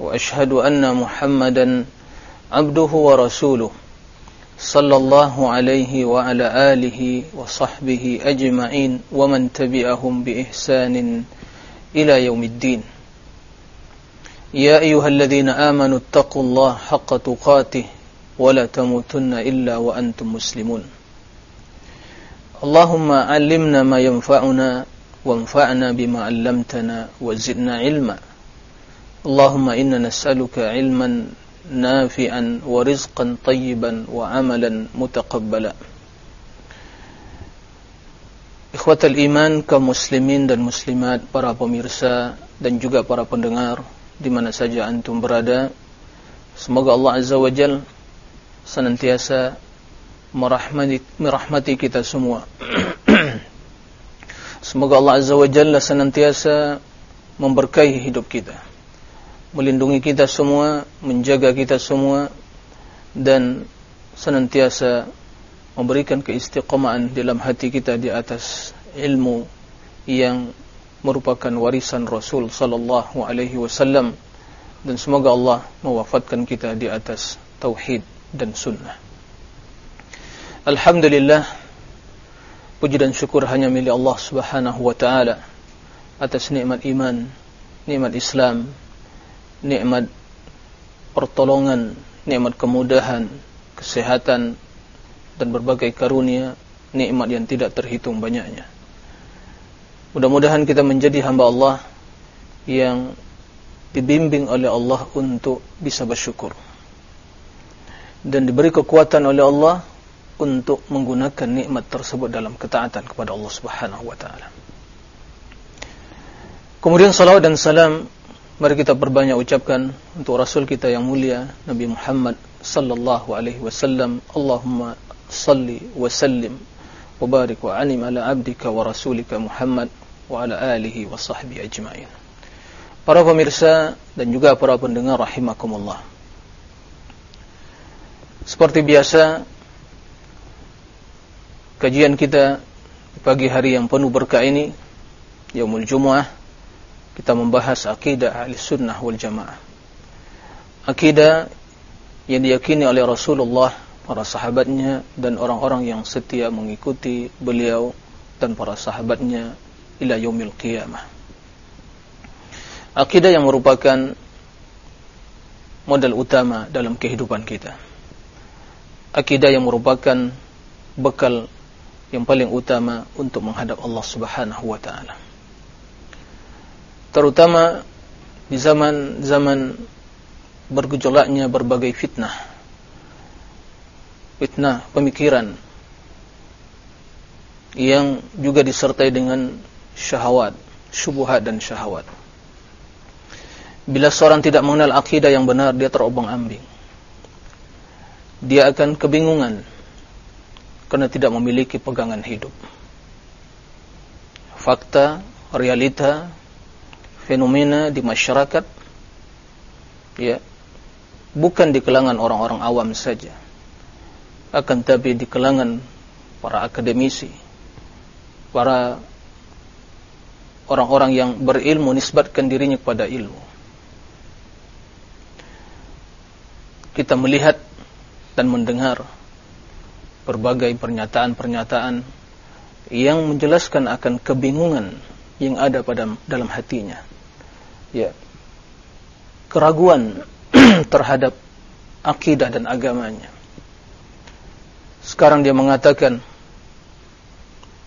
وأشهد أن محمدا عبده ورسوله صلى الله عليه وعلى آله وصحبه أجمعين ومن تبعهم بإحسان إلى يوم الدين. يا أيها الذين آمنوا اتقوا الله حق تقاته ولا تموتن إلا وأنتم مسلمون. اللهم علمنا ما ينفعنا وانفعنا بما علمتنا وزدنا علما. Allahumma inna nas'aluka ilman nafi'an wa rizqan tayyiban wa amalan mutaqabbala. Ikhwatal iman kaum muslimin dan muslimat, para pemirsa dan juga para pendengar di mana saja antum berada, semoga Allah Azza wa Jal senantiasa merahmati, merahmati kita semua. semoga Allah Azza wa Jalla senantiasa memberkahi hidup kita Melindungi kita semua, menjaga kita semua dan senantiasa memberikan keistiqomahan dalam hati kita di atas ilmu yang merupakan warisan Rasul sallallahu alaihi wasallam dan semoga Allah mewafatkan kita di atas tauhid dan sunnah. Alhamdulillah Puji dan syukur hanya milik Allah Subhanahu wa taala atas nikmat iman, nikmat Islam, nikmat pertolongan, nikmat kemudahan, kesehatan dan berbagai karunia, nikmat yang tidak terhitung banyaknya. Mudah-mudahan kita menjadi hamba Allah yang dibimbing oleh Allah untuk bisa bersyukur dan diberi kekuatan oleh Allah untuk menggunakan nikmat tersebut dalam ketaatan kepada Allah Subhanahu wa taala. Kemudian salawat dan salam mari kita perbanyak ucapkan untuk rasul kita yang mulia Nabi Muhammad sallallahu alaihi wasallam. Allahumma salli wa sallim wa barik wa anim ala abdika wa rasulika Muhammad wa ala alihi wa sahbihi ajma'in. Para pemirsa dan juga para pendengar rahimakumullah. Seperti biasa kajian kita pagi hari yang penuh berkah ini Yaumul Jumu'ah kita membahas akidah ahli sunnah wal jamaah. Akidah yang diyakini oleh Rasulullah para sahabatnya dan orang-orang yang setia mengikuti beliau dan para sahabatnya ila yaumil qiyamah. Akidah yang merupakan modal utama dalam kehidupan kita. Akidah yang merupakan bekal yang paling utama untuk menghadap Allah Subhanahu wa taala. Terutama di zaman-zaman bergejolaknya berbagai fitnah. Fitnah pemikiran yang juga disertai dengan syahwat, syubhat dan syahwat. Bila seorang tidak mengenal akidah yang benar, dia terobong-ambing. Dia akan kebingungan karena tidak memiliki pegangan hidup. Fakta, realita, fenomena di masyarakat ya bukan di kalangan orang-orang awam saja. Akan tapi di kalangan para akademisi, para orang-orang yang berilmu nisbatkan dirinya kepada ilmu. Kita melihat dan mendengar berbagai pernyataan-pernyataan yang menjelaskan akan kebingungan yang ada pada dalam hatinya. Ya. Keraguan terhadap akidah dan agamanya. Sekarang dia mengatakan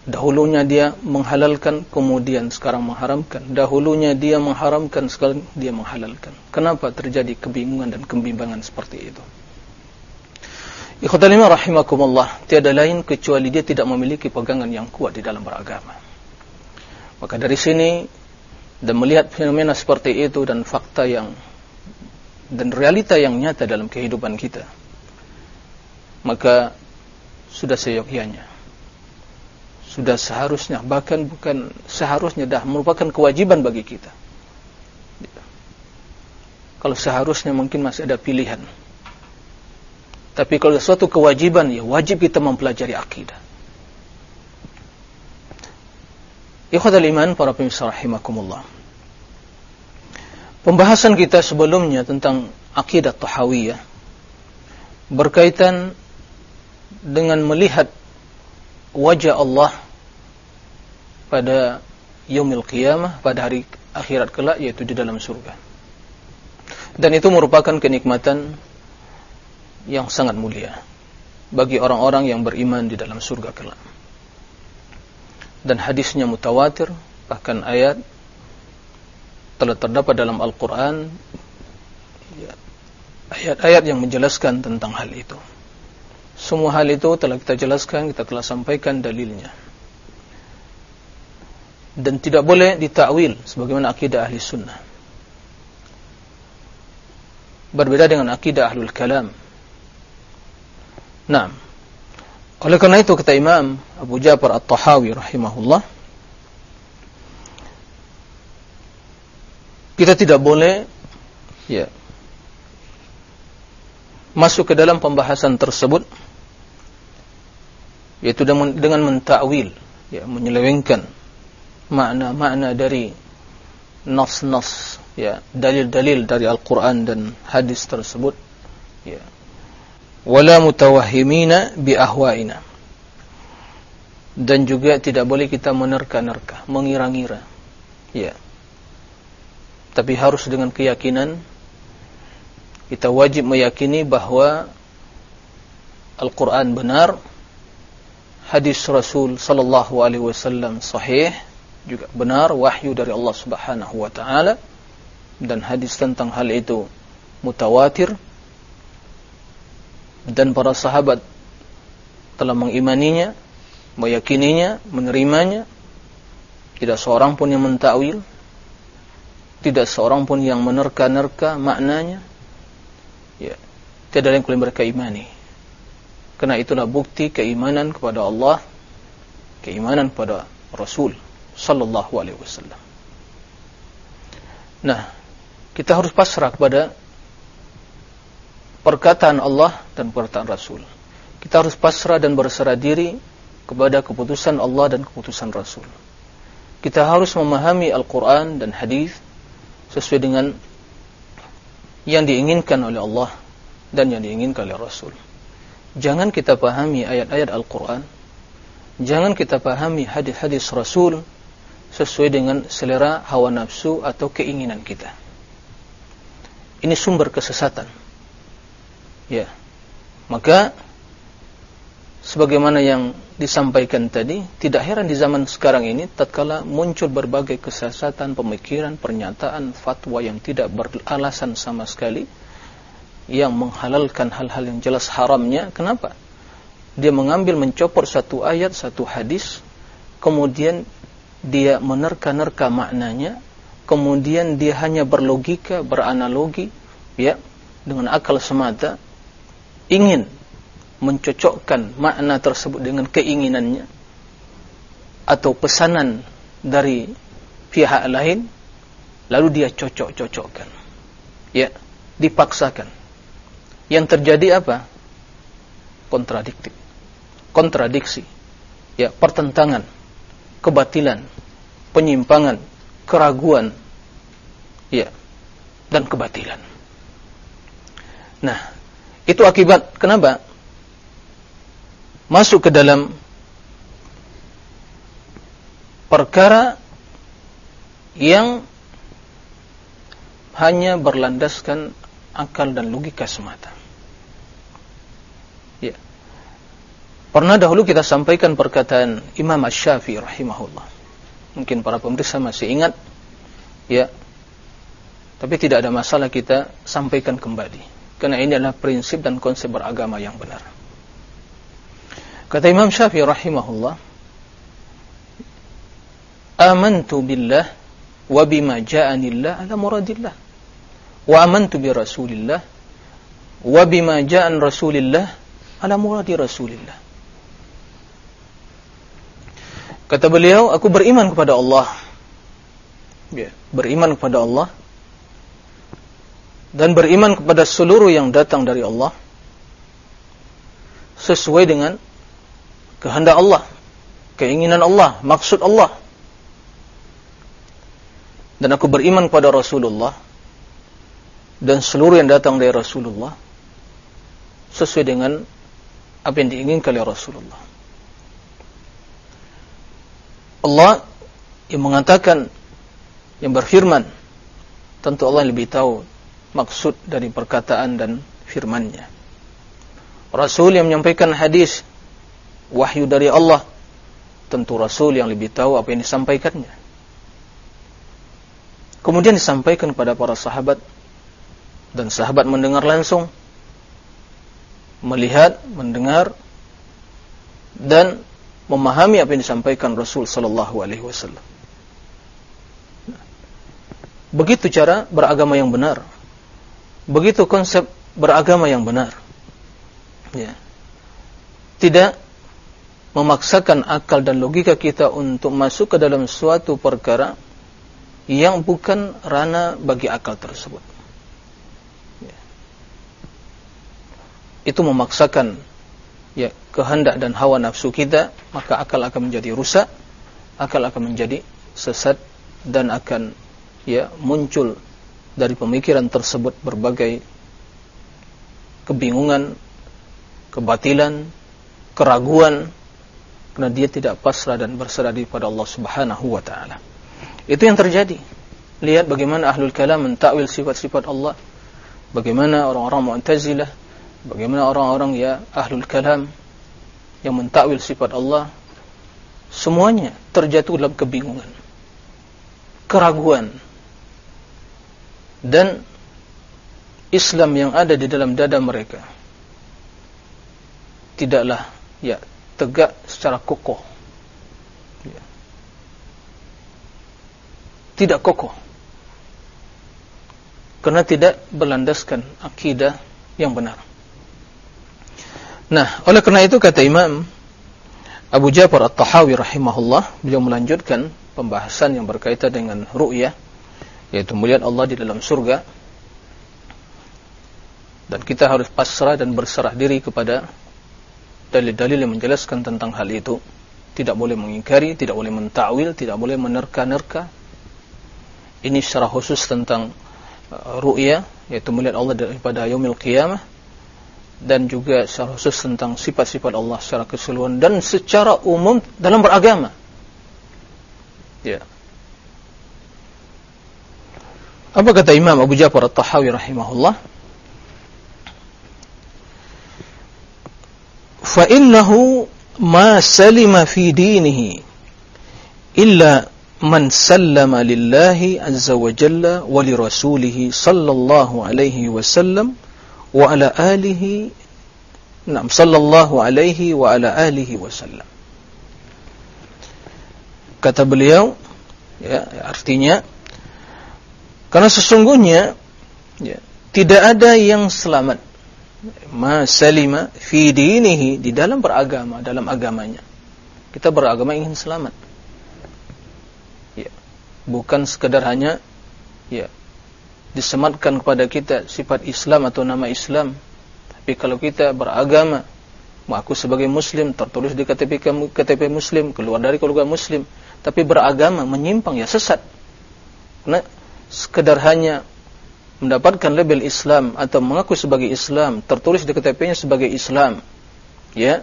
dahulunya dia menghalalkan kemudian sekarang mengharamkan. Dahulunya dia mengharamkan sekarang dia menghalalkan. Kenapa terjadi kebingungan dan kebimbangan seperti itu? Ikhwatalima rahimakumullah, tiada lain kecuali dia tidak memiliki pegangan yang kuat di dalam beragama. Maka dari sini dan melihat fenomena seperti itu dan fakta yang dan realita yang nyata dalam kehidupan kita, maka sudah seyogyanya. Sudah seharusnya, bahkan bukan seharusnya, dah merupakan kewajiban bagi kita. Kalau seharusnya mungkin masih ada pilihan. Tapi kalau suatu kewajiban, ya wajib kita mempelajari akidah. Ikhwatal iman, para pemirsa rahimakumullah. Pembahasan kita sebelumnya tentang akidah tahawiyah berkaitan dengan melihat wajah Allah pada yaumil qiyamah pada hari akhirat kelak yaitu di dalam surga. Dan itu merupakan kenikmatan yang sangat mulia bagi orang-orang yang beriman di dalam surga kelak. Dan hadisnya mutawatir, bahkan ayat telah terdapat dalam Al-Quran ya, ayat-ayat yang menjelaskan tentang hal itu. Semua hal itu telah kita jelaskan, kita telah sampaikan dalilnya. Dan tidak boleh ditakwil sebagaimana akidah ahli sunnah. Berbeda dengan akidah ahlul kalam. Nah, oleh karena itu kata Imam Abu Ja'far At-Tahawi rahimahullah, kita tidak boleh ya masuk ke dalam pembahasan tersebut yaitu dengan, dengan mentakwil ya menyelewengkan makna-makna dari nas-nas ya dalil-dalil dari Al-Qur'an dan hadis tersebut ya wala mutawahhimina bi ahwaina dan juga tidak boleh kita menerka-nerka mengira-ngira. Ya. Tapi harus dengan keyakinan kita wajib meyakini bahwa Al-Quran benar hadis Rasul sallallahu alaihi wasallam sahih juga benar wahyu dari Allah Subhanahu wa taala dan hadis tentang hal itu mutawatir dan para sahabat telah mengimaninya, meyakininya, menerimanya. Tidak seorang pun yang mentakwil, tidak seorang pun yang menerka-nerka maknanya. Ya, tidak ada yang mereka imani. Karena itulah bukti keimanan kepada Allah, keimanan kepada Rasul sallallahu alaihi wasallam. Nah, kita harus pasrah kepada perkataan Allah dan perkataan Rasul. Kita harus pasrah dan berserah diri kepada keputusan Allah dan keputusan Rasul. Kita harus memahami Al-Quran dan hadis sesuai dengan yang diinginkan oleh Allah dan yang diinginkan oleh Rasul. Jangan kita pahami ayat-ayat Al-Quran. Jangan kita pahami hadis-hadis Rasul sesuai dengan selera hawa nafsu atau keinginan kita. Ini sumber kesesatan. Ya. Maka sebagaimana yang disampaikan tadi, tidak heran di zaman sekarang ini tatkala muncul berbagai kesesatan pemikiran, pernyataan, fatwa yang tidak beralasan sama sekali yang menghalalkan hal-hal yang jelas haramnya. Kenapa? Dia mengambil mencopot satu ayat, satu hadis, kemudian dia menerka-nerka maknanya, kemudian dia hanya berlogika, beranalogi, ya, dengan akal semata, ingin mencocokkan makna tersebut dengan keinginannya atau pesanan dari pihak lain, lalu dia cocok-cocokkan, ya, dipaksakan yang terjadi apa? Kontradiktif. Kontradiksi. Ya, pertentangan, kebatilan, penyimpangan, keraguan, ya, dan kebatilan. Nah, itu akibat kenapa? Masuk ke dalam perkara yang hanya berlandaskan akal dan logika semata. Ya. Pernah dahulu kita sampaikan perkataan Imam Ash-Syafi'i rahimahullah. Mungkin para pemirsa masih ingat. Ya. Tapi tidak ada masalah kita sampaikan kembali. Karena ini adalah prinsip dan konsep beragama yang benar. Kata Imam Syafi'i rahimahullah, "Amantu billah wa bima ja'anillah ala muradillah." wa amantu bi Rasulillah wa bima ja'an Rasulillah ala muradi Rasulillah. Kata beliau, aku beriman kepada Allah. Ya, beriman kepada Allah dan beriman kepada seluruh yang datang dari Allah sesuai dengan kehendak Allah, keinginan Allah, maksud Allah. Dan aku beriman kepada Rasulullah dan seluruh yang datang dari Rasulullah sesuai dengan apa yang diinginkan oleh Rasulullah. Allah yang mengatakan yang berfirman tentu Allah yang lebih tahu maksud dari perkataan dan firman-Nya. Rasul yang menyampaikan hadis wahyu dari Allah tentu Rasul yang lebih tahu apa yang disampaikannya. Kemudian disampaikan kepada para sahabat dan sahabat mendengar langsung melihat, mendengar dan memahami apa yang disampaikan Rasul sallallahu alaihi wasallam. Begitu cara beragama yang benar. Begitu konsep beragama yang benar. Ya. Tidak memaksakan akal dan logika kita untuk masuk ke dalam suatu perkara yang bukan rana bagi akal tersebut. Ya. Itu memaksakan ya kehendak dan hawa nafsu kita, maka akal akan menjadi rusak, akal akan menjadi sesat dan akan ya muncul dari pemikiran tersebut berbagai kebingungan, kebatilan, keraguan karena dia tidak pasrah dan berserah diri pada Allah Subhanahu wa taala. Itu yang terjadi. Lihat bagaimana ahlul kalam mentakwil sifat-sifat Allah. Bagaimana orang-orang Mu'tazilah Bagaimana orang-orang ya ahlul kalam yang mentakwil sifat Allah semuanya terjatuh dalam kebingungan, keraguan dan Islam yang ada di dalam dada mereka tidaklah ya tegak secara kokoh. Ya. Tidak kokoh. Karena tidak berlandaskan akidah yang benar. Nah, oleh karena itu kata Imam Abu Ja'far At-Tahawi rahimahullah, beliau melanjutkan pembahasan yang berkaitan dengan ru'yah, yaitu melihat Allah di dalam surga. Dan kita harus pasrah dan berserah diri kepada dalil-dalil yang menjelaskan tentang hal itu. Tidak boleh mengingkari, tidak boleh mentakwil, tidak boleh menerka-nerka. Ini secara khusus tentang uh, ru'yah, yaitu melihat Allah daripada yaumil qiyamah dan juga secara khusus tentang sifat-sifat Allah secara keseluruhan dan secara umum dalam beragama. Ya. Apa kata Imam Abu Ja'far At-Tahawi rahimahullah? Fa innahu ma salima fi dinihi illa man sallama lillahi azza wa jalla wa li rasulih sallallahu alaihi wasallam wa ala alihi Naam sallallahu alaihi wa ala alihi wasallam. Kata beliau ya artinya karena sesungguhnya ya, tidak ada yang selamat ma salima fi dinihi di dalam beragama dalam agamanya. Kita beragama ingin selamat. Ya. Bukan sekedar hanya ya disematkan kepada kita sifat Islam atau nama Islam. Tapi kalau kita beragama, mengaku sebagai muslim, tertulis di KTP KTP muslim, keluar dari keluarga muslim, tapi beragama menyimpang ya sesat. Karena sekedar hanya mendapatkan label Islam atau mengaku sebagai Islam, tertulis di KTP-nya sebagai Islam. Ya.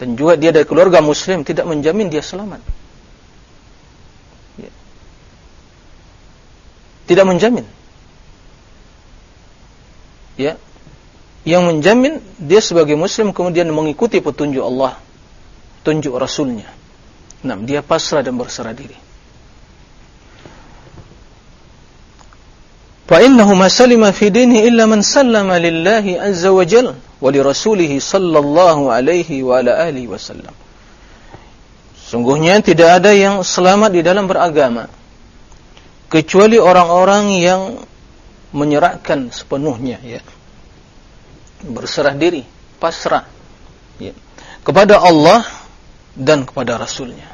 Dan juga dia dari keluarga muslim tidak menjamin dia selamat. tidak menjamin. Ya. Yang menjamin dia sebagai muslim kemudian mengikuti petunjuk Allah, tunjuk Rasulnya. Nah, dia pasrah dan berserah diri. Fi dinihi illa man sallama lillahi azza wa jalla wa li rasulih sallallahu alaihi wa ala alihi wasallam. Sungguhnya tidak ada yang selamat di dalam beragama kecuali orang-orang yang menyerahkan sepenuhnya ya. Berserah diri, pasrah ya. kepada Allah dan kepada Rasulnya.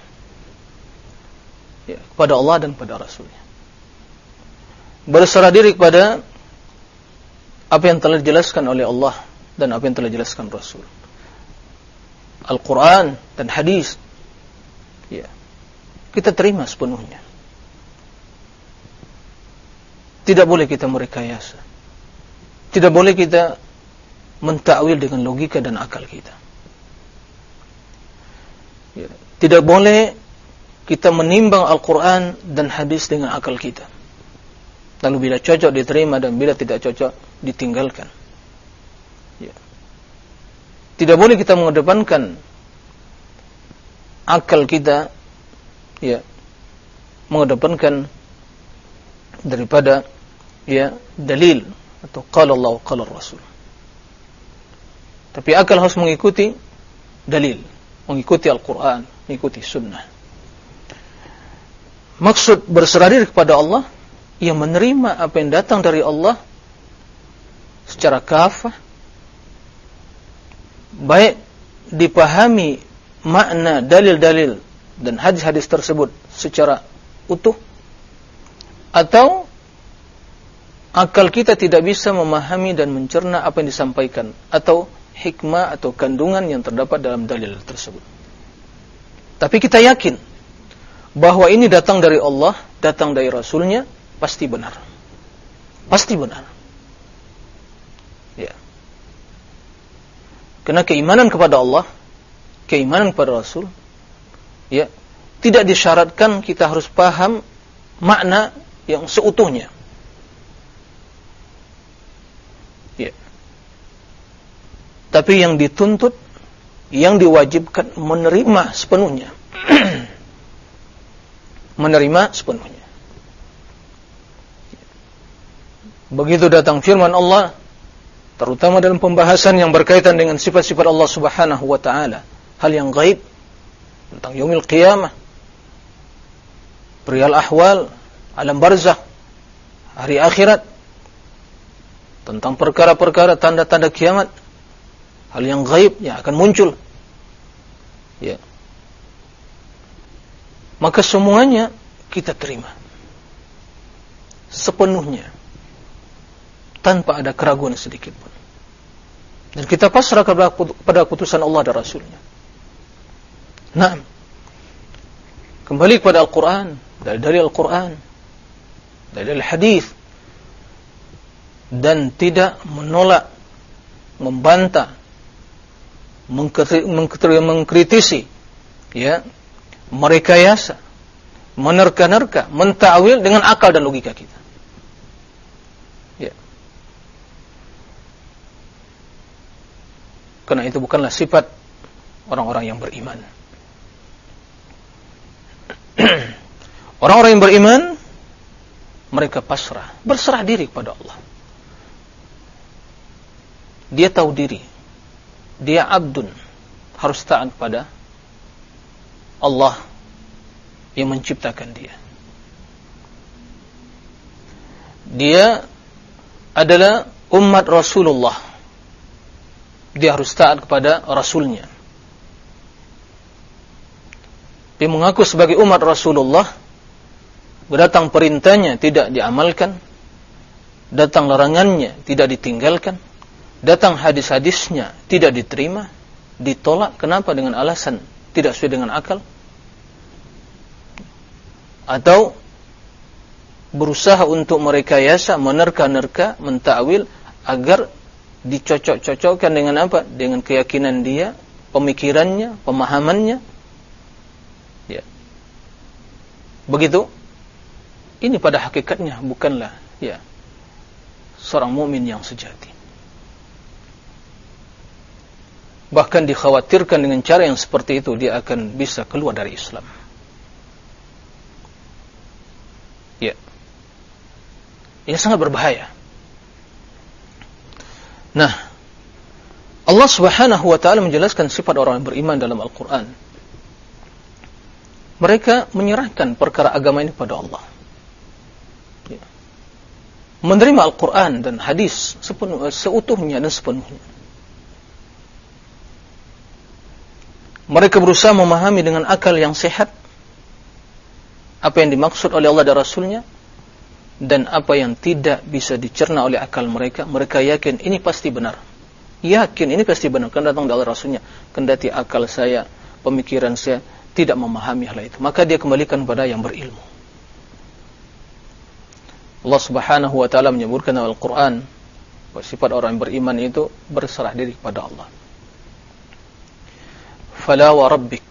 Ya, kepada Allah dan kepada Rasulnya. Berserah diri kepada apa yang telah dijelaskan oleh Allah dan apa yang telah dijelaskan Rasul. Al-Quran dan hadis. Ya. Kita terima sepenuhnya. Tidak boleh kita merekayasa. Tidak boleh kita mentakwil dengan logika dan akal kita. Ya. Tidak boleh kita menimbang Al-Quran dan hadis dengan akal kita. Lalu bila cocok diterima dan bila tidak cocok ditinggalkan. Ya. Tidak boleh kita mengedepankan akal kita ya mengedepankan daripada ya dalil atau qala Allah qala Rasul. Tapi akal harus mengikuti dalil, mengikuti Al-Qur'an, mengikuti sunnah. Maksud berserah diri kepada Allah ia menerima apa yang datang dari Allah secara kafah baik dipahami makna dalil-dalil dan hadis-hadis tersebut secara utuh atau akal kita tidak bisa memahami dan mencerna apa yang disampaikan atau hikmah atau kandungan yang terdapat dalam dalil tersebut. Tapi kita yakin bahwa ini datang dari Allah, datang dari Rasulnya, pasti benar. Pasti benar. Karena keimanan kepada Allah, keimanan kepada Rasul, ya, tidak disyaratkan kita harus paham makna yang seutuhnya. Ya. Tapi yang dituntut, yang diwajibkan menerima sepenuhnya. menerima sepenuhnya. Begitu datang firman Allah, terutama dalam pembahasan yang berkaitan dengan sifat-sifat Allah Subhanahu wa taala, hal yang gaib tentang yaumil qiyamah, perihal ahwal, alam barzakh, hari akhirat, tentang perkara-perkara tanda-tanda kiamat, hal yang gaib yang akan muncul. Ya. Maka semuanya kita terima. Sepenuhnya tanpa ada keraguan sedikit pun. Dan kita pasrah kepada keputusan Allah dan Rasulnya. Nah, kembali kepada Al-Quran, dari, dari Al-Quran, dari, dari hadis, dan tidak menolak, membantah, mengkritisi, ya, merekayasa, menerka-nerka, mentawil dengan akal dan logika kita. Karena itu bukanlah sifat orang-orang yang beriman. Orang-orang yang beriman mereka pasrah, berserah diri kepada Allah. Dia tahu diri. Dia abdun, harus taat kepada Allah yang menciptakan dia. Dia adalah umat Rasulullah dia harus taat kepada Rasulnya. Dia mengaku sebagai umat Rasulullah, berdatang perintahnya tidak diamalkan, datang larangannya tidak ditinggalkan, datang hadis-hadisnya tidak diterima, ditolak. Kenapa? Dengan alasan tidak sesuai dengan akal. Atau berusaha untuk merekayasa, menerka-nerka, mentakwil agar dicocok-cocokkan dengan apa? Dengan keyakinan dia, pemikirannya, pemahamannya. Ya. Begitu. Ini pada hakikatnya bukanlah ya seorang mukmin yang sejati. Bahkan dikhawatirkan dengan cara yang seperti itu dia akan bisa keluar dari Islam. Ya. Ini sangat berbahaya. Nah, Allah Subhanahu wa taala menjelaskan sifat orang yang beriman dalam Al-Qur'an. Mereka menyerahkan perkara agama ini pada Allah. Ya. menerima Al-Quran dan hadis sepenuh, seutuhnya dan sepenuhnya. Mereka berusaha memahami dengan akal yang sehat apa yang dimaksud oleh Allah dan Rasulnya dan apa yang tidak bisa dicerna oleh akal mereka. Mereka yakin ini pasti benar. Yakin ini pasti benar. Kan datang dari Rasulnya. Kendati akal saya, pemikiran saya tidak memahami hal itu. Maka dia kembalikan kepada yang berilmu. Allah Subhanahu wa taala menyebutkan dalam Al-Qur'an sifat orang yang beriman itu berserah diri kepada Allah. Fala wa rabbik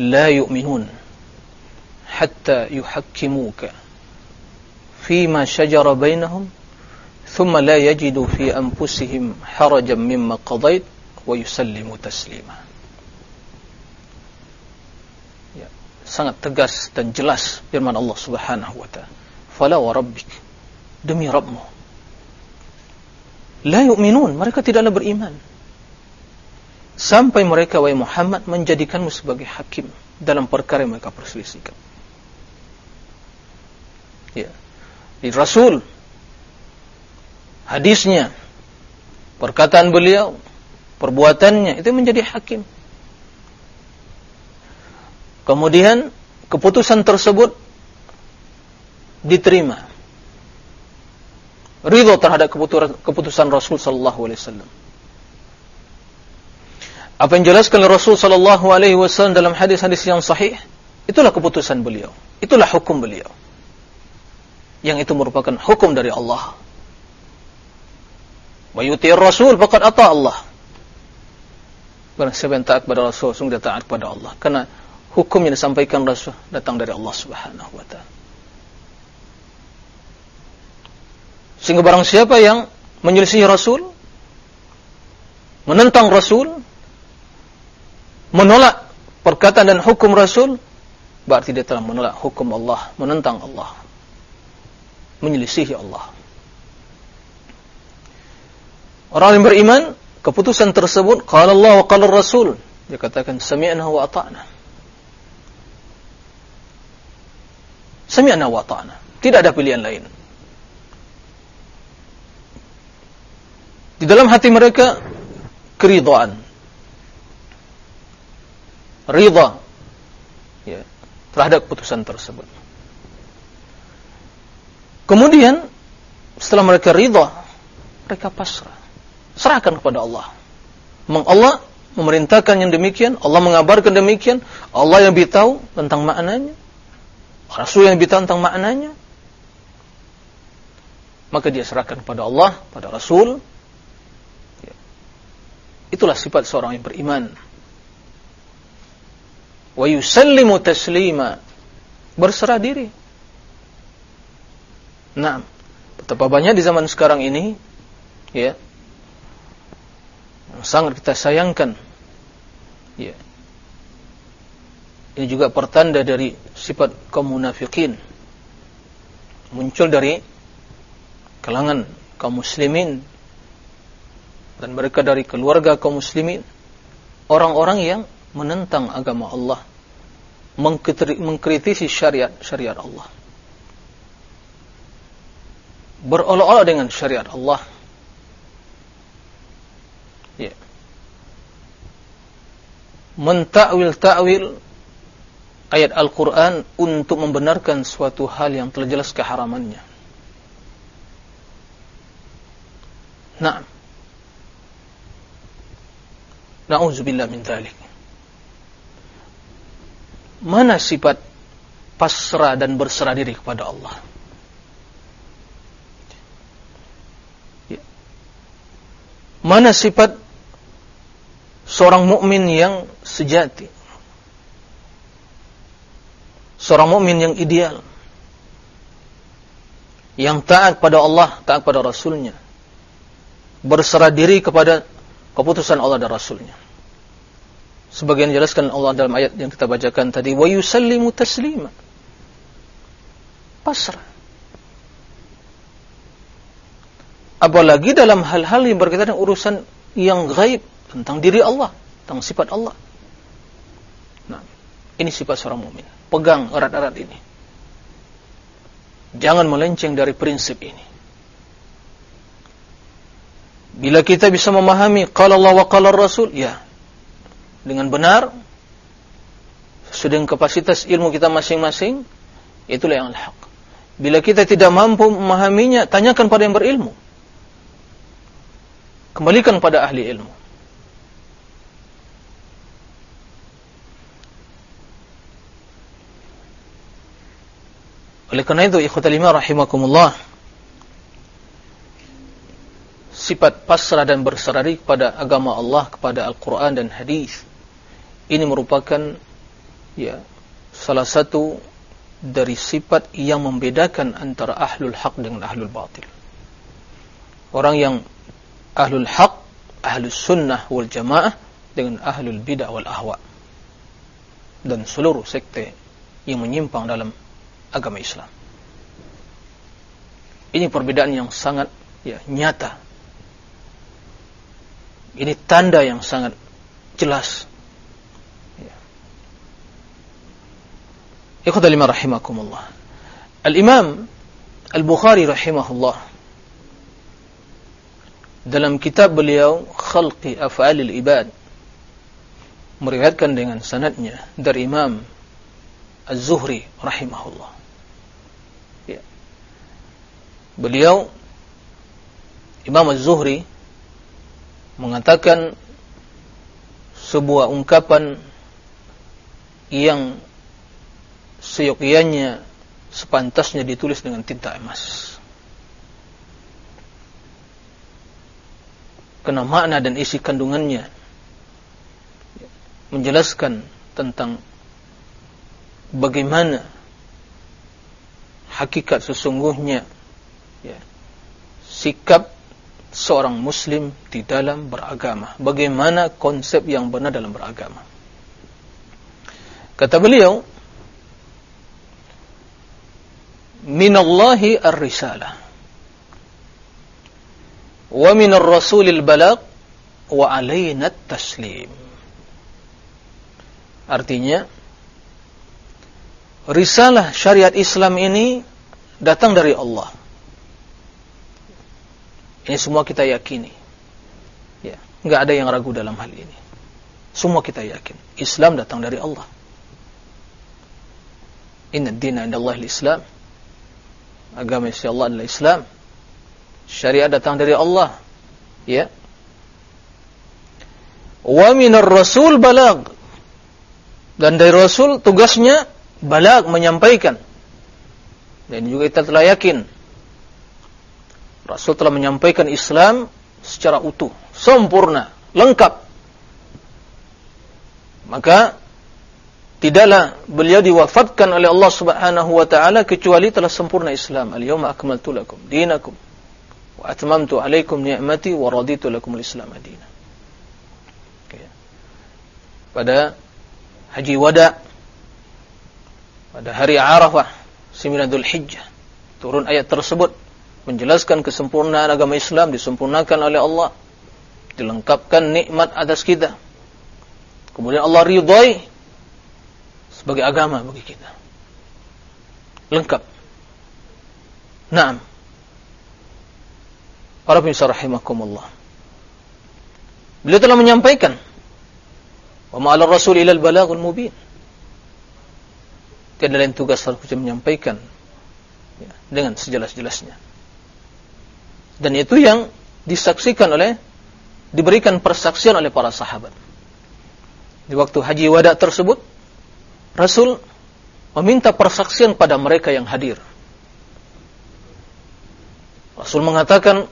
la yu'minun hatta yuhakkimuka shajara bainahum thumma la yajidu fi anfusihim harajan mimma qadait wa yusallimu taslima. Ya, sangat tegas dan jelas firman Allah Subhanahu wa taala. Fala wa demi Rabbmu. La yu'minun mereka tidaklah beriman. Sampai mereka wahai Muhammad menjadikanmu sebagai hakim dalam perkara yang mereka perselisihkan. Ya di Rasul hadisnya perkataan beliau perbuatannya itu menjadi hakim kemudian keputusan tersebut diterima. Ridho terhadap keputusan Rasul sallallahu alaihi wasallam. Apa yang jelaskan Rasul sallallahu alaihi wasallam dalam hadis-hadis yang sahih, itulah keputusan beliau. Itulah hukum beliau. Yang itu merupakan hukum dari Allah. Wa yuti'ir Rasul faqad ata Allah. Barang siapa yang taat kepada Rasul, sungguh dia taat kepada Allah. Karena hukum yang disampaikan Rasul datang dari Allah Subhanahu wa taala. Sehingga barang siapa yang menyelisih Rasul, menentang Rasul, menolak perkataan dan hukum Rasul, berarti dia telah menolak hukum Allah, menentang Allah, menyelisihi Allah. Orang yang beriman, keputusan tersebut, qala Allah wa Rasul, dia katakan sami'na wa ata'na. Sami'na wa ata'na. Tidak ada pilihan lain. Di dalam hati mereka keridhaan. Ridha ya, terhadap keputusan tersebut. Kemudian setelah mereka ridha, mereka pasrah. Serahkan kepada Allah. Memang Allah memerintahkan yang demikian, Allah mengabarkan demikian, Allah yang beritahu tentang maknanya, Rasul yang beritahu tentang maknanya, maka dia serahkan kepada Allah, pada Rasul, Itulah sifat seorang yang beriman. Wa yusallimu taslima. Berserah diri. Nah, betapa banyak di zaman sekarang ini ya. Sangat kita sayangkan. Ya. Ini juga pertanda dari sifat kaum munafikin. Muncul dari kalangan kaum muslimin dan mereka dari keluarga kaum muslimin orang-orang yang menentang agama Allah mengkritisi syariat syariat Allah berolok-olok dengan syariat Allah ya mentakwil-takwil ayat Al-Quran untuk membenarkan suatu hal yang telah jelas keharamannya. Nah, Na'udzubillah min dhalik. Mana sifat pasrah dan berserah diri kepada Allah? Mana sifat seorang mukmin yang sejati? Seorang mukmin yang ideal. Yang taat pada Allah, taat pada Rasulnya. Berserah diri kepada keputusan Allah dan Rasulnya. Sebagian jelaskan Allah dalam ayat yang kita bacakan tadi, wa yusallimu taslima. Pasrah. Apalagi dalam hal-hal yang berkaitan dengan urusan yang gaib tentang diri Allah, tentang sifat Allah. Nah, ini sifat seorang mukmin. Pegang erat-erat ini. Jangan melenceng dari prinsip ini. Bila kita bisa memahami qala Allah wa qala Rasul, ya. Dengan benar sesuai dengan kapasitas ilmu kita masing-masing, itulah yang al-haq. Bila kita tidak mampu memahaminya, tanyakan pada yang berilmu. Kembalikan pada ahli ilmu. Oleh karena itu, ikhwatal iman rahimakumullah, sifat pasrah dan berserah diri kepada agama Allah, kepada Al-Quran dan Hadis. Ini merupakan ya salah satu dari sifat yang membedakan antara ahlul haq dengan ahlul batil. Orang yang ahlul haq, ahlus sunnah wal jamaah dengan ahlul bid'ah wal ahwa. Dan seluruh sekte yang menyimpang dalam agama Islam. Ini perbedaan yang sangat ya, nyata. Ini tanda yang sangat jelas. Ya. Ikhwatal rahimakumullah. Al-Imam Al-Bukhari rahimahullah dalam kitab beliau Khalqi Af'alil Ibad meriwayatkan dengan sanadnya dari Imam Az-Zuhri rahimahullah beliau Imam Az-Zuhri mengatakan sebuah ungkapan yang seyogyanya sepantasnya ditulis dengan tinta emas. Karena makna dan isi kandungannya menjelaskan tentang bagaimana hakikat sesungguhnya ya, sikap seorang muslim di dalam beragama. Bagaimana konsep yang benar dalam beragama. Kata beliau, Minallahi ar-risalah. Wa minar rasulil balag wa alaina taslim. Artinya, risalah syariat Islam ini datang dari Allah. Ini semua kita yakini. Ya, nggak ada yang ragu dalam hal ini. Semua kita yakin. Islam datang dari Allah. Inna dina inda Allah Islam. Agama adalah Islam. Syariat datang dari Allah. Ya. Wa minar rasul balag. Dan dari rasul tugasnya balag menyampaikan. Dan juga kita telah yakin Rasul telah menyampaikan Islam secara utuh, sempurna, lengkap. Maka tidaklah beliau diwafatkan oleh Allah Subhanahu wa taala kecuali telah sempurna Islam. Al-yauma akmaltu lakum dinakum wa atmamtu alaikum ni'mati wa raditu lakum al-Islam madina. Pada haji wada pada hari Arafah 9 Dzulhijjah turun ayat tersebut menjelaskan kesempurnaan agama Islam disempurnakan oleh Allah dilengkapkan nikmat atas kita. Kemudian Allah ridhoi sebagai agama bagi kita. Lengkap. Naam Para pemirsa rahimakumullah Beliau telah menyampaikan Wa ma'ala rasul ilal balagul mubin Tiada lain tugas harus menyampaikan ya, Dengan sejelas-jelasnya dan itu yang disaksikan oleh diberikan persaksian oleh para sahabat. Di waktu haji wada tersebut, Rasul meminta persaksian pada mereka yang hadir. Rasul mengatakan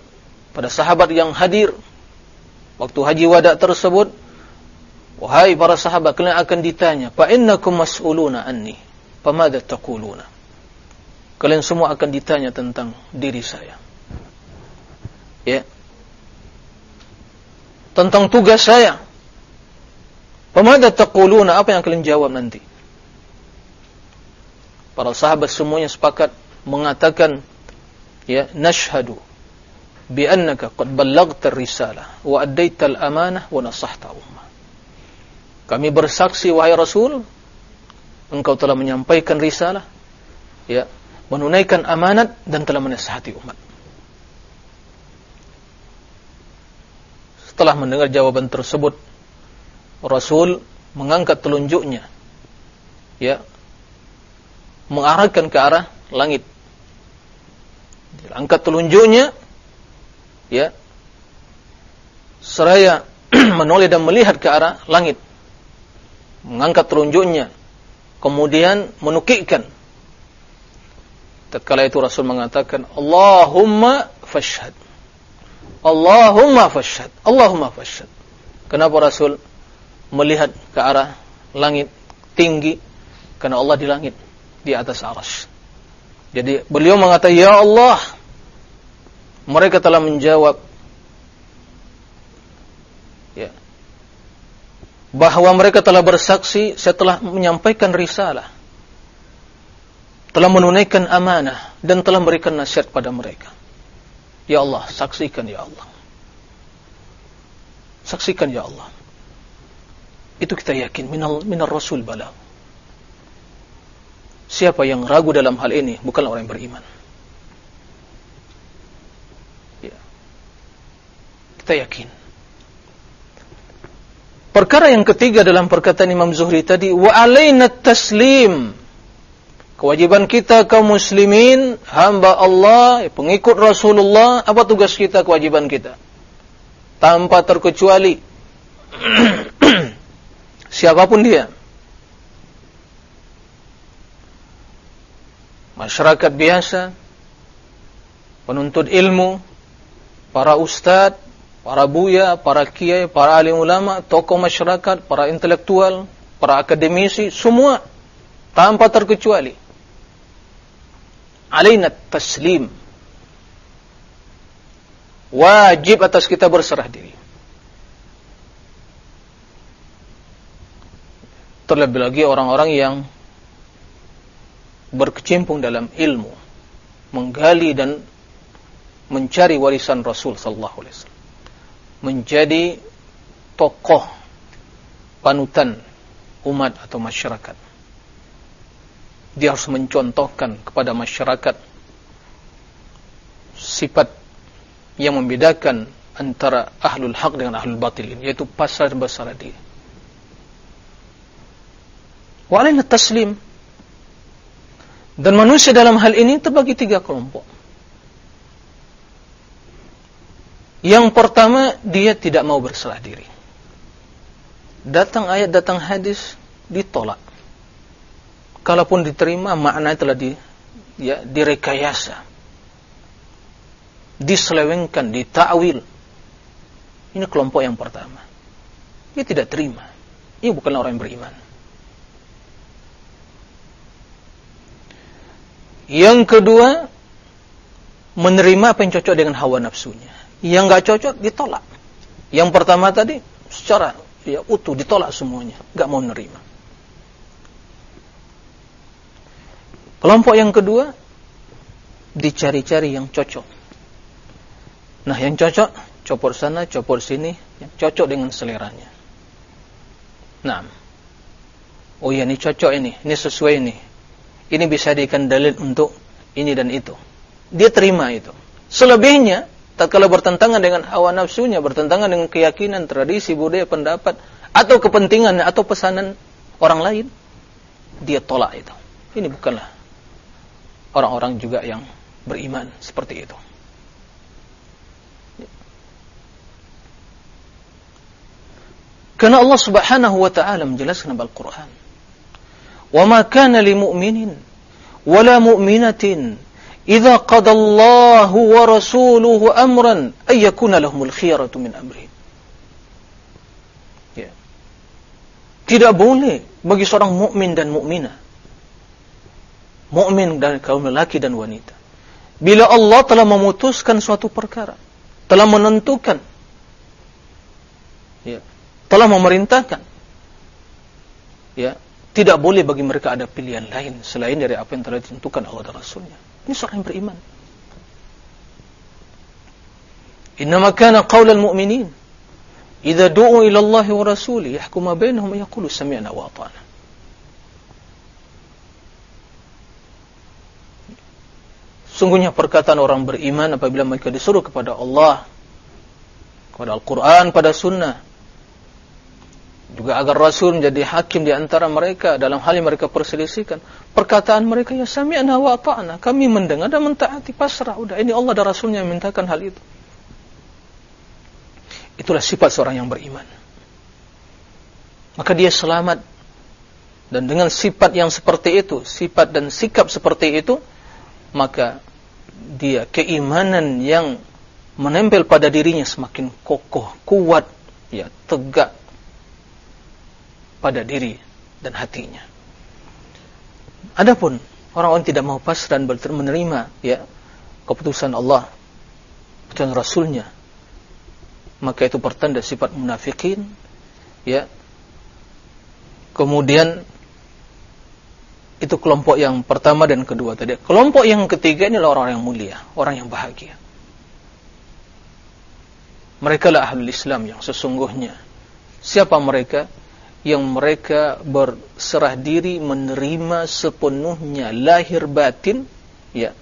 pada sahabat yang hadir waktu haji wada tersebut, wahai para sahabat, kalian akan ditanya, "Fa innakum mas'uluna anni, famada taquluna?" Kalian semua akan ditanya tentang diri saya. ya tentang tugas saya. Pemada taquluna apa yang kalian jawab nanti? Para sahabat semuanya sepakat mengatakan ya nashhadu bi annaka qad ballaghta risalah wa addaita al-amanah wa nasahta ummah. Kami bersaksi wahai Rasul engkau telah menyampaikan risalah ya menunaikan amanat dan telah menasihati umat. Setelah mendengar jawaban tersebut, Rasul mengangkat telunjuknya, ya, mengarahkan ke arah langit. Angkat telunjuknya, ya, seraya menoleh dan melihat ke arah langit. Mengangkat telunjuknya, kemudian menukikkan. Tatkala itu Rasul mengatakan, Allahumma fashhad. Allahumma fashhad. Allahumma fashhad. Kenapa Rasul melihat ke arah langit tinggi? Karena Allah di langit, di atas aras. Jadi beliau mengatakan, Ya Allah, mereka telah menjawab ya, bahwa mereka telah bersaksi setelah menyampaikan risalah telah menunaikan amanah dan telah memberikan nasihat pada mereka. Ya Allah, saksikan ya Allah. Saksikan ya Allah. Itu kita yakin minal minal rasul bala. Siapa yang ragu dalam hal ini bukanlah orang yang beriman. Kita yakin. Perkara yang ketiga dalam perkataan Imam Zuhri tadi, wa alaina taslim Kewajiban kita kaum muslimin, hamba Allah, pengikut Rasulullah, apa tugas kita, kewajiban kita? Tanpa terkecuali siapa pun dia. Masyarakat biasa, penuntut ilmu, para ustadz, para buya, para kiai, para alim ulama, tokoh masyarakat, para intelektual, para akademisi, semua tanpa terkecuali alaina taslim. Wajib atas kita berserah diri. Terlebih lagi orang-orang yang berkecimpung dalam ilmu, menggali dan mencari warisan Rasul sallallahu alaihi wasallam. Menjadi tokoh panutan umat atau masyarakat dia harus mencontohkan kepada masyarakat sifat yang membedakan antara ahlul haq dengan ahlul batil yaitu pasal besar diri. Wa taslim. Dan manusia dalam hal ini terbagi tiga kelompok. Yang pertama, dia tidak mau berserah diri. Datang ayat, datang hadis, ditolak. Kalaupun diterima makna telah di ya direkayasa. Diselewengkan ditakwil. Ini kelompok yang pertama. Dia tidak terima. Ini bukanlah orang yang beriman. Yang kedua menerima apa yang cocok dengan hawa nafsunya yang nggak cocok ditolak yang pertama tadi secara ya utuh ditolak semuanya nggak mau menerima Kelompok yang kedua dicari-cari yang cocok. Nah, yang cocok copot sana, copot sini, yang cocok dengan seleranya. Nah, oh ya ini cocok ini, ini sesuai ini. Ini bisa dalil untuk ini dan itu. Dia terima itu. Selebihnya, tak kalau bertentangan dengan hawa nafsunya, bertentangan dengan keyakinan, tradisi, budaya, pendapat, atau kepentingan atau pesanan orang lain, dia tolak itu. Ini bukanlah orang-orang juga yang beriman seperti itu. Karena Allah Subhanahu wa taala menjelaskan dalam Al-Qur'an, "Wa ma kana lil mu'minin wa la mu'minatin idza qada Allahu wa rasuluhu amran ay yakuna lahumul khiyaratu min amrihim." Ya. Tidak boleh bagi seorang mukmin dan mukminah mukmin dan kaum lelaki dan wanita. Bila Allah telah memutuskan suatu perkara, telah menentukan, ya, telah memerintahkan, ya, tidak boleh bagi mereka ada pilihan lain selain dari apa yang telah ditentukan Allah dan Rasulnya. Ini seorang yang beriman. Innama kana qawla al-mu'minin idza du'u ila Allah wa rasulih yahkuma bainahum yaqulu sami'na wa ata'na. Sungguhnya perkataan orang beriman apabila mereka disuruh kepada Allah, kepada Al-Quran, pada Sunnah, juga agar Rasul menjadi hakim di antara mereka dalam hal yang mereka perselisihkan. Perkataan mereka, ya sami'na wa ta'na. Kami mendengar dan mentaati pasrah. Udah, ini Allah dan Rasulnya yang mintakan hal itu. Itulah sifat seorang yang beriman. Maka dia selamat. Dan dengan sifat yang seperti itu, sifat dan sikap seperti itu, maka dia keimanan yang menempel pada dirinya semakin kokoh, kuat, ya tegak pada diri dan hatinya. Adapun orang-orang tidak mau pasrah dan menerima ya keputusan Allah, keputusan Rasulnya, maka itu pertanda sifat munafikin, ya. Kemudian itu kelompok yang pertama dan kedua tadi. Kelompok yang ketiga ini orang-orang yang mulia, orang yang bahagia. Mereka lah ahli Islam yang sesungguhnya. Siapa mereka? Yang mereka berserah diri menerima sepenuhnya lahir batin, ya.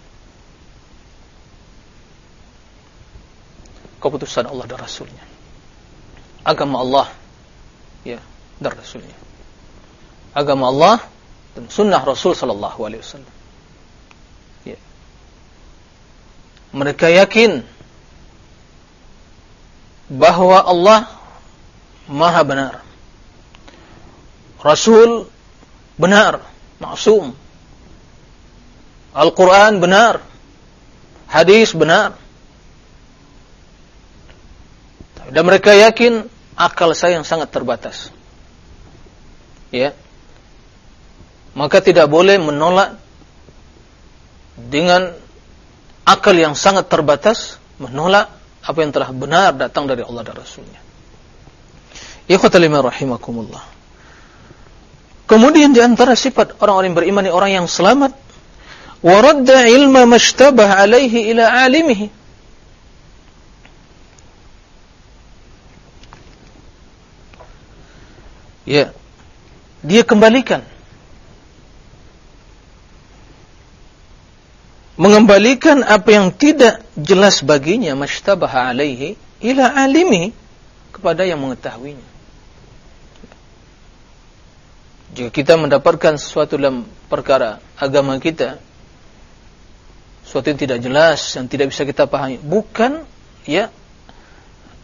Keputusan Allah dan Rasulnya. Agama Allah, ya, dan Rasulnya. Agama Allah dan sunnah Rasul sallallahu alaihi wasallam. Ya. Mereka yakin bahwa Allah Maha benar. Rasul benar, maksum. Al-Quran benar. Hadis benar. Dan mereka yakin akal saya yang sangat terbatas. Ya maka tidak boleh menolak dengan akal yang sangat terbatas menolak apa yang telah benar datang dari Allah dan Rasulnya. Ikhwatal rahimakumullah. Kemudian di antara sifat orang-orang yang beriman orang yang selamat waradda ilma mashtabah alaihi ila alimihi. Ya. Dia kembalikan mengembalikan apa yang tidak jelas baginya mashtabaha alaihi ila alimi kepada yang mengetahuinya. Jika kita mendapatkan sesuatu dalam perkara agama kita, sesuatu yang tidak jelas, yang tidak bisa kita pahami, bukan ya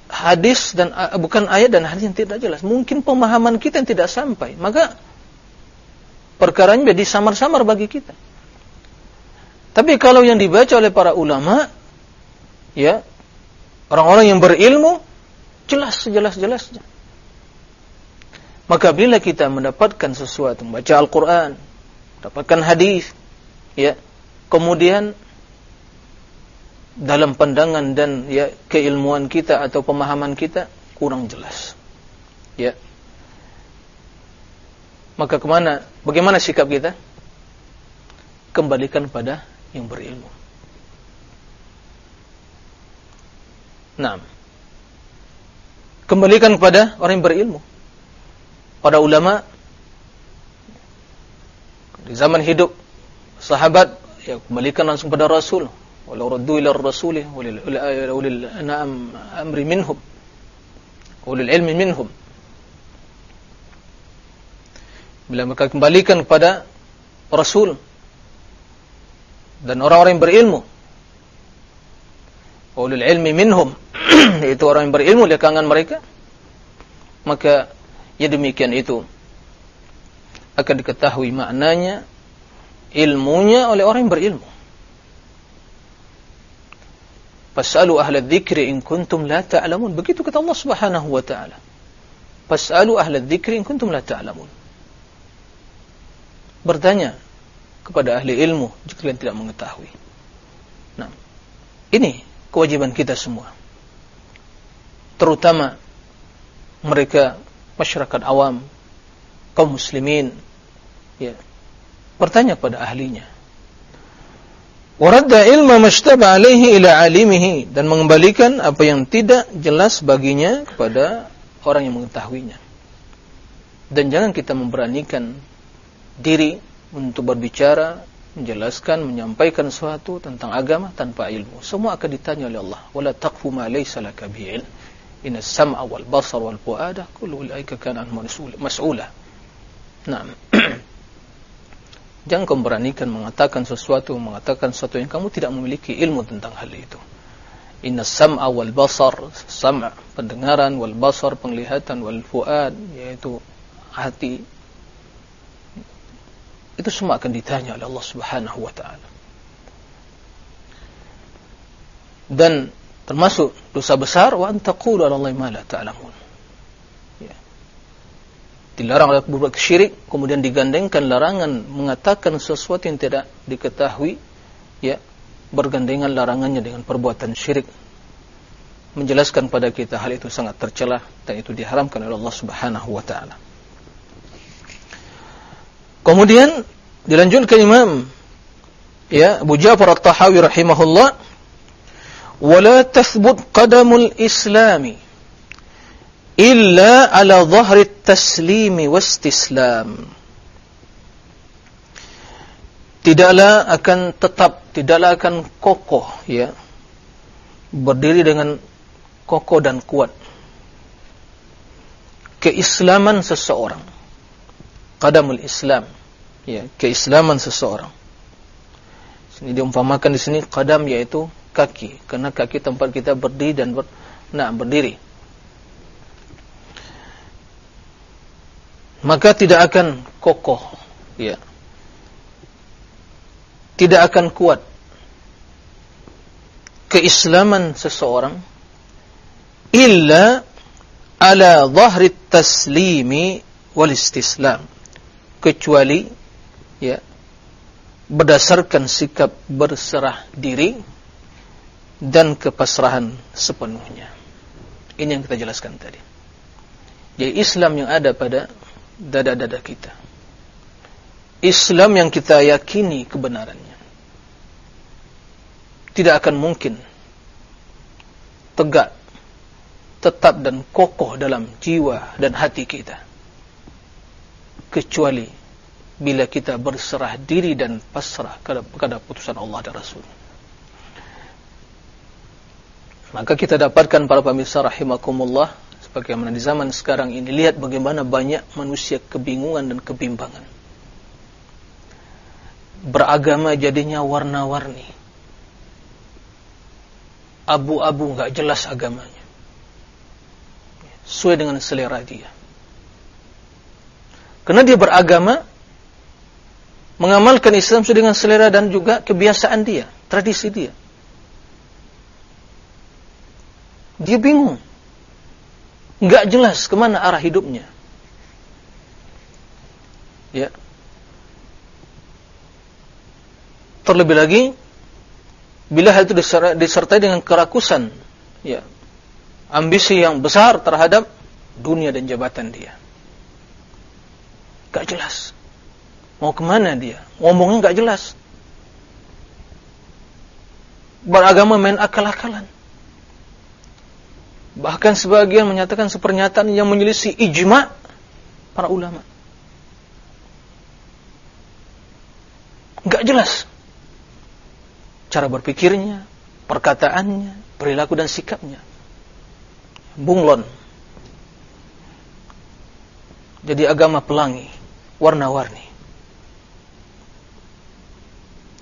hadis dan bukan ayat dan hadis yang tidak jelas, mungkin pemahaman kita yang tidak sampai, maka perkaranya jadi samar-samar bagi kita. Tapi kalau yang dibaca oleh para ulama, ya, orang-orang yang berilmu, jelas sejelas-jelasnya. Maka bila kita mendapatkan sesuatu, membaca Al-Quran, mendapatkan hadis, ya, kemudian dalam pandangan dan ya keilmuan kita atau pemahaman kita kurang jelas, ya, maka ke mana? Bagaimana sikap kita? Kembalikan pada yang berilmu. Nah, kembalikan kepada orang yang berilmu. Pada ulama di zaman hidup sahabat ya kembalikan langsung pada Rasul. Walau raddu ila Rasul ulil anam amri minhum. Ulil ilmi minhum. Bila mereka kembalikan kepada Rasul dan orang-orang yang berilmu. Ulul ilmi minhum, yaitu orang yang berilmu di kalangan mereka. Maka ya demikian itu akan diketahui maknanya ilmunya oleh orang yang berilmu. Fas'alu ahla dzikri in kuntum la ta'lamun. Begitu kata Allah Subhanahu wa taala. Fas'alu ahla dzikri in kuntum la ta'lamun. Bertanya kepada ahli ilmu jika kalian tidak mengetahui. Nah, ini kewajiban kita semua. Terutama mereka masyarakat awam, kaum muslimin, ya, bertanya kepada ahlinya. Waradda ilma mashtaba alaihi ila alimihi dan mengembalikan apa yang tidak jelas baginya kepada orang yang mengetahuinya. Dan jangan kita memberanikan diri untuk berbicara menjelaskan, menyampaikan sesuatu tentang agama tanpa ilmu. Semua akan ditanya oleh Allah. Wala taqfu ma laysa laka. Sam'a wal basar wal fu'ada kullu ulaika kana mas'ula. Naam. Jangan kau beranikan mengatakan sesuatu, mengatakan sesuatu yang kamu tidak memiliki ilmu tentang hal itu. Inna sam'a wal basar, sam' pendengaran, wal basar penglihatan, wal fu'ad yaitu hati. Itu semua akan ditanya oleh Allah Subhanahu wa taala. Dan termasuk dosa besar wa antaqulu 'ala Allah ma la ta'lamun. Ya. Dilarang oleh berbuat syirik, kemudian digandengkan larangan mengatakan sesuatu yang tidak diketahui, ya, bergandengan larangannya dengan perbuatan syirik menjelaskan pada kita hal itu sangat tercela dan itu diharamkan oleh Allah Subhanahu wa taala. Kemudian dilanjutkan Imam ya Abu Ja'far At-Tahawi rahimahullah wala tathbut qadamul islami illa ala dhahri at-taslim wastislam tidaklah akan tetap, tidaklah akan kokoh ya. Berdiri dengan kokoh dan kuat. Keislaman seseorang. Qadamul Islam. Ya, keislaman seseorang. Sini diumpamakan di sini qadam yaitu kaki, karena kaki tempat kita berdiri dan ber, nah berdiri. Maka tidak akan kokoh, ya. Tidak akan kuat keislaman seseorang illa ala dhahri taslimi wal istislam. Kecuali ya berdasarkan sikap berserah diri dan kepasrahan sepenuhnya ini yang kita jelaskan tadi jadi Islam yang ada pada dada-dada kita Islam yang kita yakini kebenarannya tidak akan mungkin tegak, tetap dan kokoh dalam jiwa dan hati kita. Kecuali bila kita berserah diri dan pasrah kepada putusan Allah dan Rasul. Maka kita dapatkan para pemirsa rahimakumullah sebagaimana di zaman sekarang ini lihat bagaimana banyak manusia kebingungan dan kebimbangan. Beragama jadinya warna-warni. Abu-abu nggak jelas agamanya. Sesuai dengan selera dia. Karena dia beragama mengamalkan Islam sesuai dengan selera dan juga kebiasaan dia tradisi dia dia bingung. Nggak jelas ke mana arah hidupnya. Ya. Terlebih lagi bila hal itu disertai dengan kerakusan ya ambisi yang besar terhadap dunia dan jabatan dia. Gak jelas. Mau ke mana dia? Ngomongnya gak jelas. Beragama main akal-akalan bahkan sebagian menyatakan sepernyataan yang menyelisih ijma para ulama gak jelas cara berpikirnya, perkataannya, perilaku dan sikapnya. Bunglon. Jadi agama pelangi, warna-warni.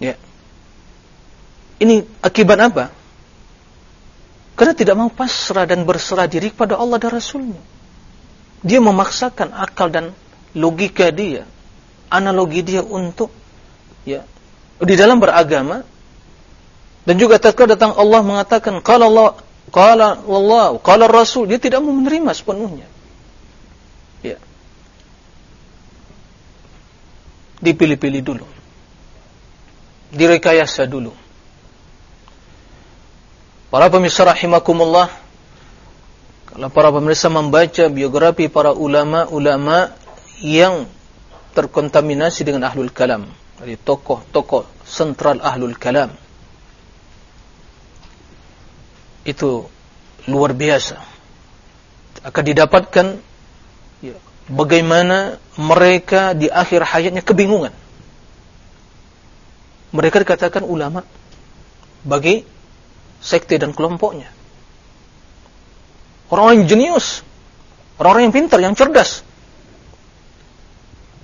Ya. Ini akibat apa? Karena tidak mau pasrah dan berserah diri kepada Allah dan Rasulnya. Dia memaksakan akal dan logika dia, analogi dia untuk ya di dalam beragama dan juga tatkala datang Allah mengatakan qala Allah qala Allah Rasul dia tidak mau menerima sepenuhnya. Ya. Dipilih-pilih dulu. Direkayasa dulu. Para pemirsa rahimakumullah kalau para pemirsa membaca biografi para ulama-ulama yang terkontaminasi dengan ahlul kalam dari tokoh-tokoh sentral ahlul kalam itu luar biasa. Akan didapatkan ya, bagaimana mereka di akhir hayatnya kebingungan. Mereka dikatakan ulama. Bagi sekte dan kelompoknya. Orang-orang yang jenius, orang-orang yang pintar, yang cerdas.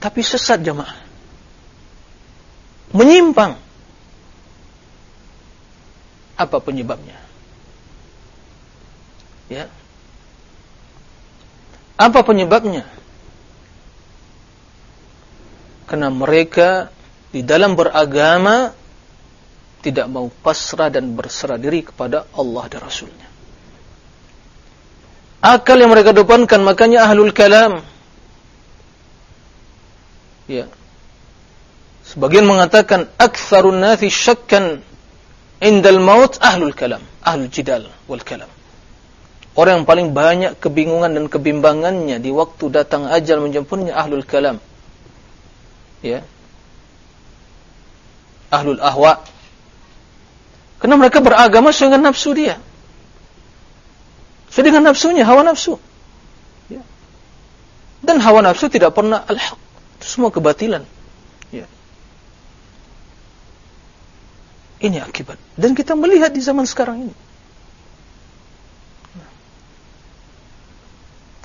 Tapi sesat jamaah. Menyimpang. Apa penyebabnya? Ya. Apa penyebabnya? Karena mereka di dalam beragama tidak mau pasrah dan berserah diri kepada Allah dan Rasulnya. Akal yang mereka depankan makanya ahlul kalam. Ya. Sebagian mengatakan aktsarun nasi syakkan indal maut ahlul kalam, ahlul jidal wal kalam. Orang yang paling banyak kebingungan dan kebimbangannya di waktu datang ajal menjemputnya ahlul kalam. Ya. Ahlul ahwa. Karena mereka beragama sesuai dengan nafsu dia. Sesuai dengan nafsunya, hawa nafsu. Ya. Dan hawa nafsu tidak pernah al-haq. Itu semua kebatilan. Ya. Ini akibat. Dan kita melihat di zaman sekarang ini.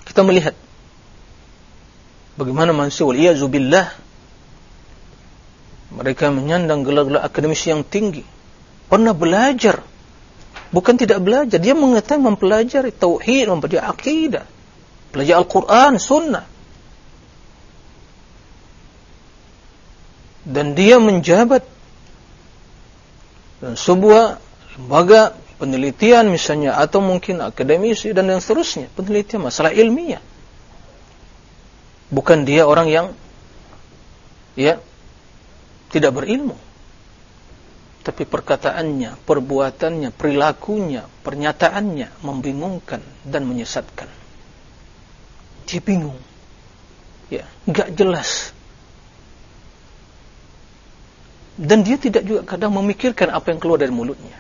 Kita melihat bagaimana manusia waliyazubillah mereka menyandang gelar-gelar akademis yang tinggi, pernah belajar. Bukan tidak belajar, dia mengetahui mempelajari tauhid, mempelajari akidah, belajar Al-Quran, Sunnah. Dan dia menjabat dan sebuah lembaga penelitian misalnya atau mungkin akademisi dan yang seterusnya. Penelitian masalah ilmiah. Bukan dia orang yang ya tidak berilmu tapi perkataannya, perbuatannya, perilakunya, pernyataannya membingungkan dan menyesatkan. Dia bingung. Ya, enggak jelas. Dan dia tidak juga kadang memikirkan apa yang keluar dari mulutnya.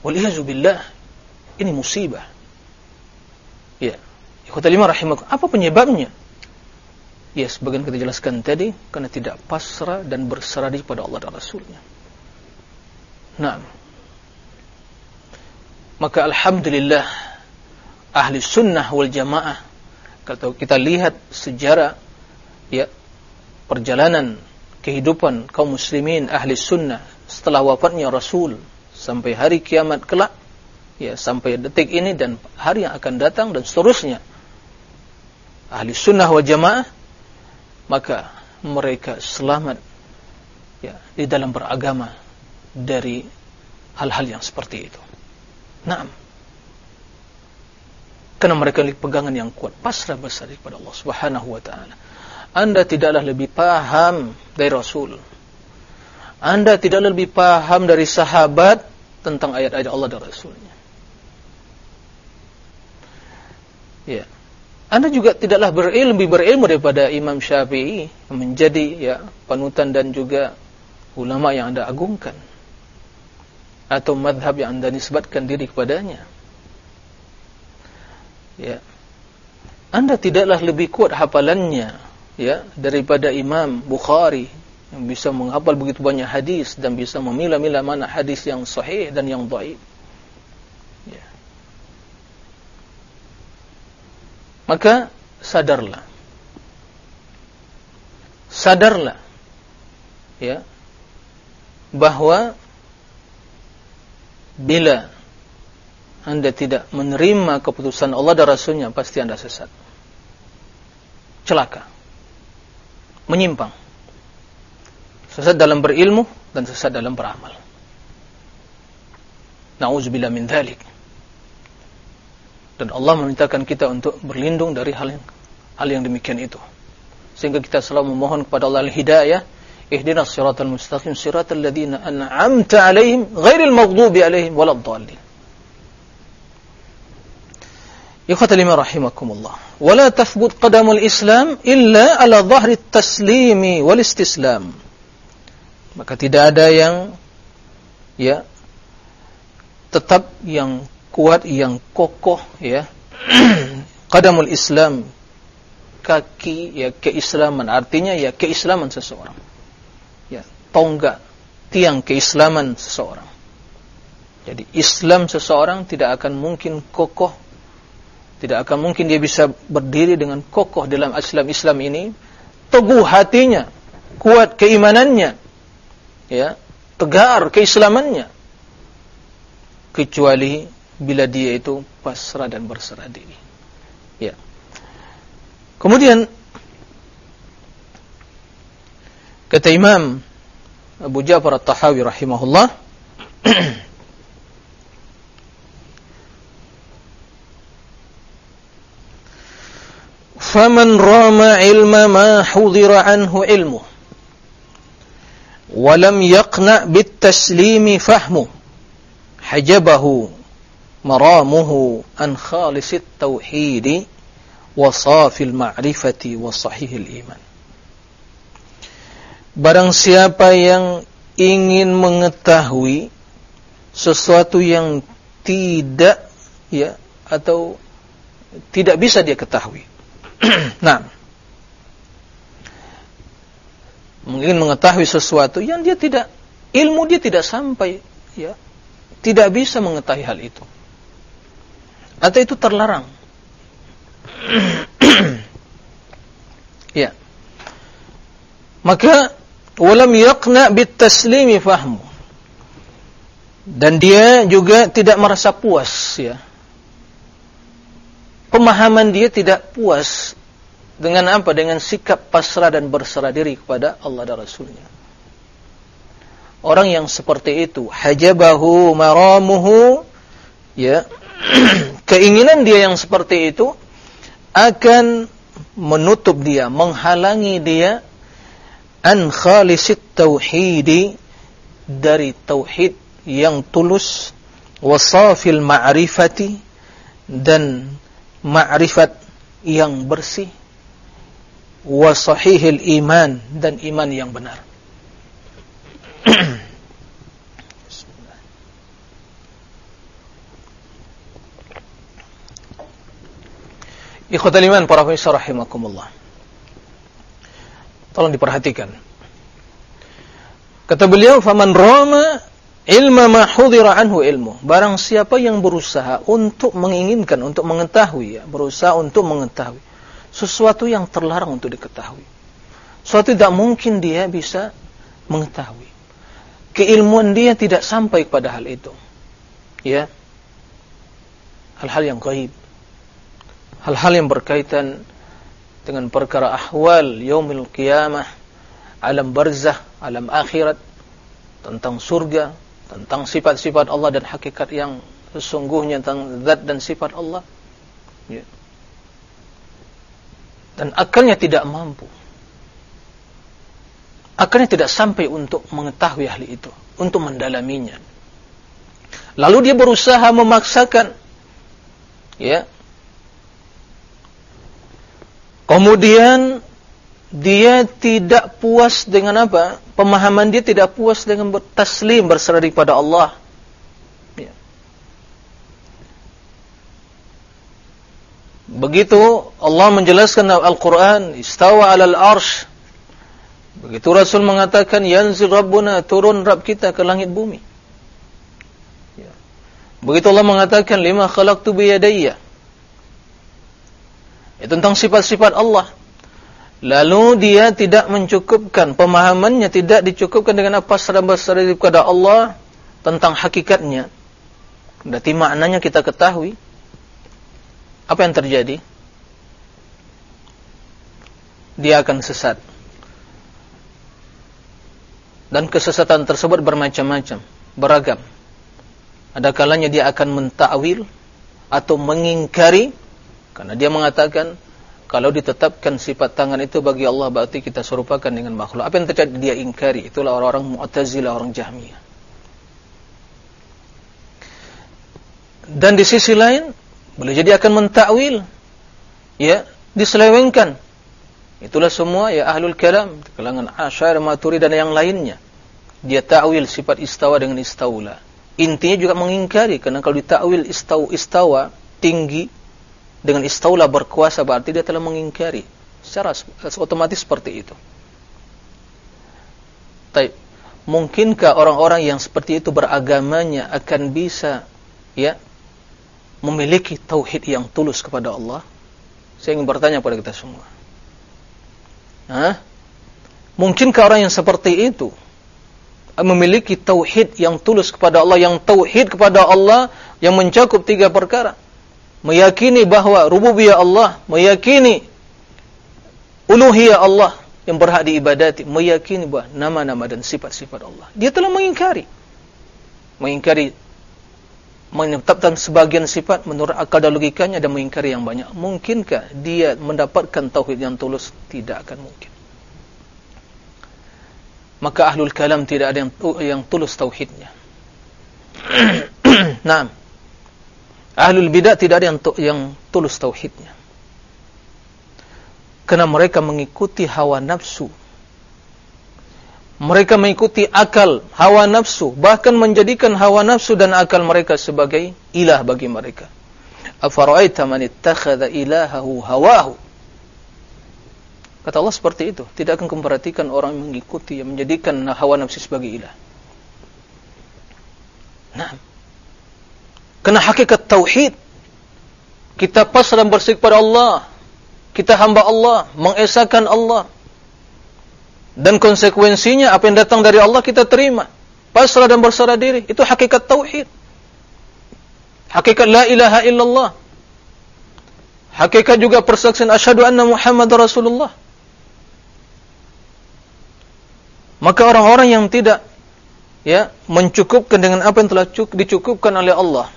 Waliyazubillah, ini musibah. Ya. Ikhwatalima rahimakum. Apa penyebabnya? Ya, sebagian kita jelaskan tadi karena tidak pasrah dan berserah diri kepada Allah dan Rasulnya. Nah, maka alhamdulillah ahli sunnah wal jamaah kalau kita lihat sejarah ya perjalanan kehidupan kaum muslimin ahli sunnah setelah wafatnya Rasul sampai hari kiamat kelak ya sampai detik ini dan hari yang akan datang dan seterusnya ahli sunnah wal jamaah maka mereka selamat ya di dalam beragama dari hal-hal yang seperti itu. Naam. Karena mereka memiliki pegangan yang kuat, pasrah besar kepada Allah Subhanahu wa taala. Anda tidaklah lebih paham dari Rasul. Anda tidaklah lebih paham dari sahabat tentang ayat-ayat Allah dan Rasulnya. Ya. Anda juga tidaklah berilmu, lebih berilmu daripada Imam Syafi'i menjadi ya panutan dan juga ulama yang Anda agungkan atau madhab yang Anda nisbatkan diri kepadanya. Ya. Anda tidaklah lebih kuat hafalannya ya daripada Imam Bukhari yang bisa menghafal begitu banyak hadis dan bisa memilah-milah mana hadis yang sahih dan yang dhaif. Maka sadarlah. Sadarlah. Ya. Bahwa bila Anda tidak menerima keputusan Allah dan Rasulnya, pasti Anda sesat. Celaka. Menyimpang. Sesat dalam berilmu dan sesat dalam beramal. Na'udzubillah min dhalik. Dan Allah memintakan kita untuk berlindung dari hal yang hal yang demikian itu. Sehingga kita selalu memohon kepada Allah al-hidayah, ihdinas siratal mustaqim siratal ladzina an'amta 'alaihim ghairil maghdubi 'alaihim waladdallin. Ikhwatal iman rahimakumullah. Wala tathbut qadamul Islam illa ala dhahri taslimi wal istislam. Maka tidak ada yang ya tetap yang kuat, yang kokoh ya. Qadamul Islam kaki ya keislaman. Artinya ya keislaman seseorang. Ya tonggak tiang keislaman seseorang. Jadi Islam seseorang tidak akan mungkin kokoh tidak akan mungkin dia bisa berdiri dengan kokoh dalam Islam. Islam ini teguh hatinya kuat keimanannya ya tegar keislamannya. Kecuali bila dia itu pasrah dan berserah diri ya kemudian kata Imam Abu Ja'far At-Tahawi rahimahullah فمن رام علم ما حضر عنه علمه ولم يقنع بالتسليم فهمه حجبه maramuhu an khalisit tauhidi wa safil ma'rifati wa sahihil iman. Barang siapa yang ingin mengetahui sesuatu yang tidak ya atau tidak bisa dia ketahui. nah, ingin mengetahui sesuatu yang dia tidak ilmu dia tidak sampai ya. Tidak bisa mengetahui hal itu atau itu terlarang ya maka walam yaqna bit taslimi fahmu dan dia juga tidak merasa puas ya pemahaman dia tidak puas dengan apa? Dengan sikap pasrah dan berserah diri kepada Allah dan Rasulnya. Orang yang seperti itu, hajabahu maramuhu, ya, keinginan dia yang seperti itu akan menutup dia, menghalangi dia an khalisit tauhidi dari tauhid yang tulus wasafil ma'rifati dan ma'rifat yang bersih wa sahihil iman dan iman yang benar. Ikhwatal iman para pemirsa rahimakumullah. Tolong diperhatikan. Kata beliau, "Faman rama ilma ma hudira anhu ilmu." Barang siapa yang berusaha untuk menginginkan, untuk mengetahui ya, berusaha untuk mengetahui sesuatu yang terlarang untuk diketahui. Suatu tidak mungkin dia bisa mengetahui. Keilmuan dia tidak sampai kepada hal itu. Ya. Hal-hal yang gaib. Hal-hal yang berkaitan dengan perkara ahwal yaumil qiyamah, alam barzah, alam akhirat, tentang surga, tentang sifat-sifat Allah dan hakikat yang sesungguhnya tentang zat dan sifat Allah. Ya dan akalnya tidak mampu. Akalnya tidak sampai untuk mengetahui hal itu, untuk mendalaminya. Lalu dia berusaha memaksakan ya. Kemudian dia tidak puas dengan apa? Pemahaman dia tidak puas dengan bertaslim berserah kepada Allah. Begitu Allah menjelaskan dalam Al-Quran, istawa alal arsh. Begitu Rasul mengatakan, yanzil Rabbuna, turun Rabb kita ke langit bumi. Ya. Begitu Allah mengatakan, lima khalaqtu biyadayya. Itu tentang sifat-sifat Allah. Lalu dia tidak mencukupkan, pemahamannya tidak dicukupkan dengan apa serba-serba kepada Allah tentang hakikatnya. Berarti maknanya kita ketahui apa yang terjadi? Dia akan sesat. Dan kesesatan tersebut bermacam-macam, beragam. Ada kalanya dia akan mentakwil atau mengingkari karena dia mengatakan kalau ditetapkan sifat tangan itu bagi Allah berarti kita serupakan dengan makhluk. Apa yang terjadi dia ingkari? Itulah orang-orang Mu'tazilah, orang Jahmiyah. Dan di sisi lain boleh jadi akan mentakwil ya diselewengkan itulah semua ya ahlul kalam kalangan asyar maturi dan yang lainnya dia takwil sifat istawa dengan istaula intinya juga mengingkari karena kalau ditakwil istawa istawa tinggi dengan istaula berkuasa berarti dia telah mengingkari Secara otomatis seperti itu. Taib. Mungkinkah orang-orang yang seperti itu beragamanya akan bisa ya memiliki tauhid yang tulus kepada Allah? Saya ingin bertanya kepada kita semua. Hah? Mungkinkah orang yang seperti itu memiliki tauhid yang tulus kepada Allah, yang tauhid kepada Allah yang mencakup tiga perkara? Meyakini bahwa rububiyah Allah, meyakini uluhiyah Allah, yang berhak diibadati meyakini bahwa nama-nama dan sifat-sifat Allah. Dia telah mengingkari. Mengingkari menetapkan sebagian sifat menurut akal dan logikanya dan mengingkari yang banyak. Mungkinkah dia mendapatkan tauhid yang tulus? Tidak akan mungkin. Maka ahlul kalam tidak ada yang yang tulus tauhidnya. nah, ahlul bidah tidak ada yang yang tulus tauhidnya karena mereka mengikuti hawa nafsu. Mereka mengikuti akal, hawa nafsu, bahkan menjadikan hawa nafsu dan akal mereka sebagai ilah bagi mereka. Afara'aita man ittakhadha ilahahu hawahu. Kata Allah seperti itu. Tidak akan memperhatikan orang yang mengikuti, yang menjadikan hawa nafsu sebagai ilah. Nah. Karena hakikat tauhid. Kita pasrah bersih kepada Allah kita hamba Allah, mengesahkan Allah. Dan konsekuensinya apa yang datang dari Allah kita terima. Pasrah dan berserah diri. Itu hakikat tauhid. Hakikat la ilaha illallah. Hakikat juga persaksian asyhadu anna Muhammad Rasulullah. Maka orang-orang yang tidak ya mencukupkan dengan apa yang telah dicukupkan oleh Allah,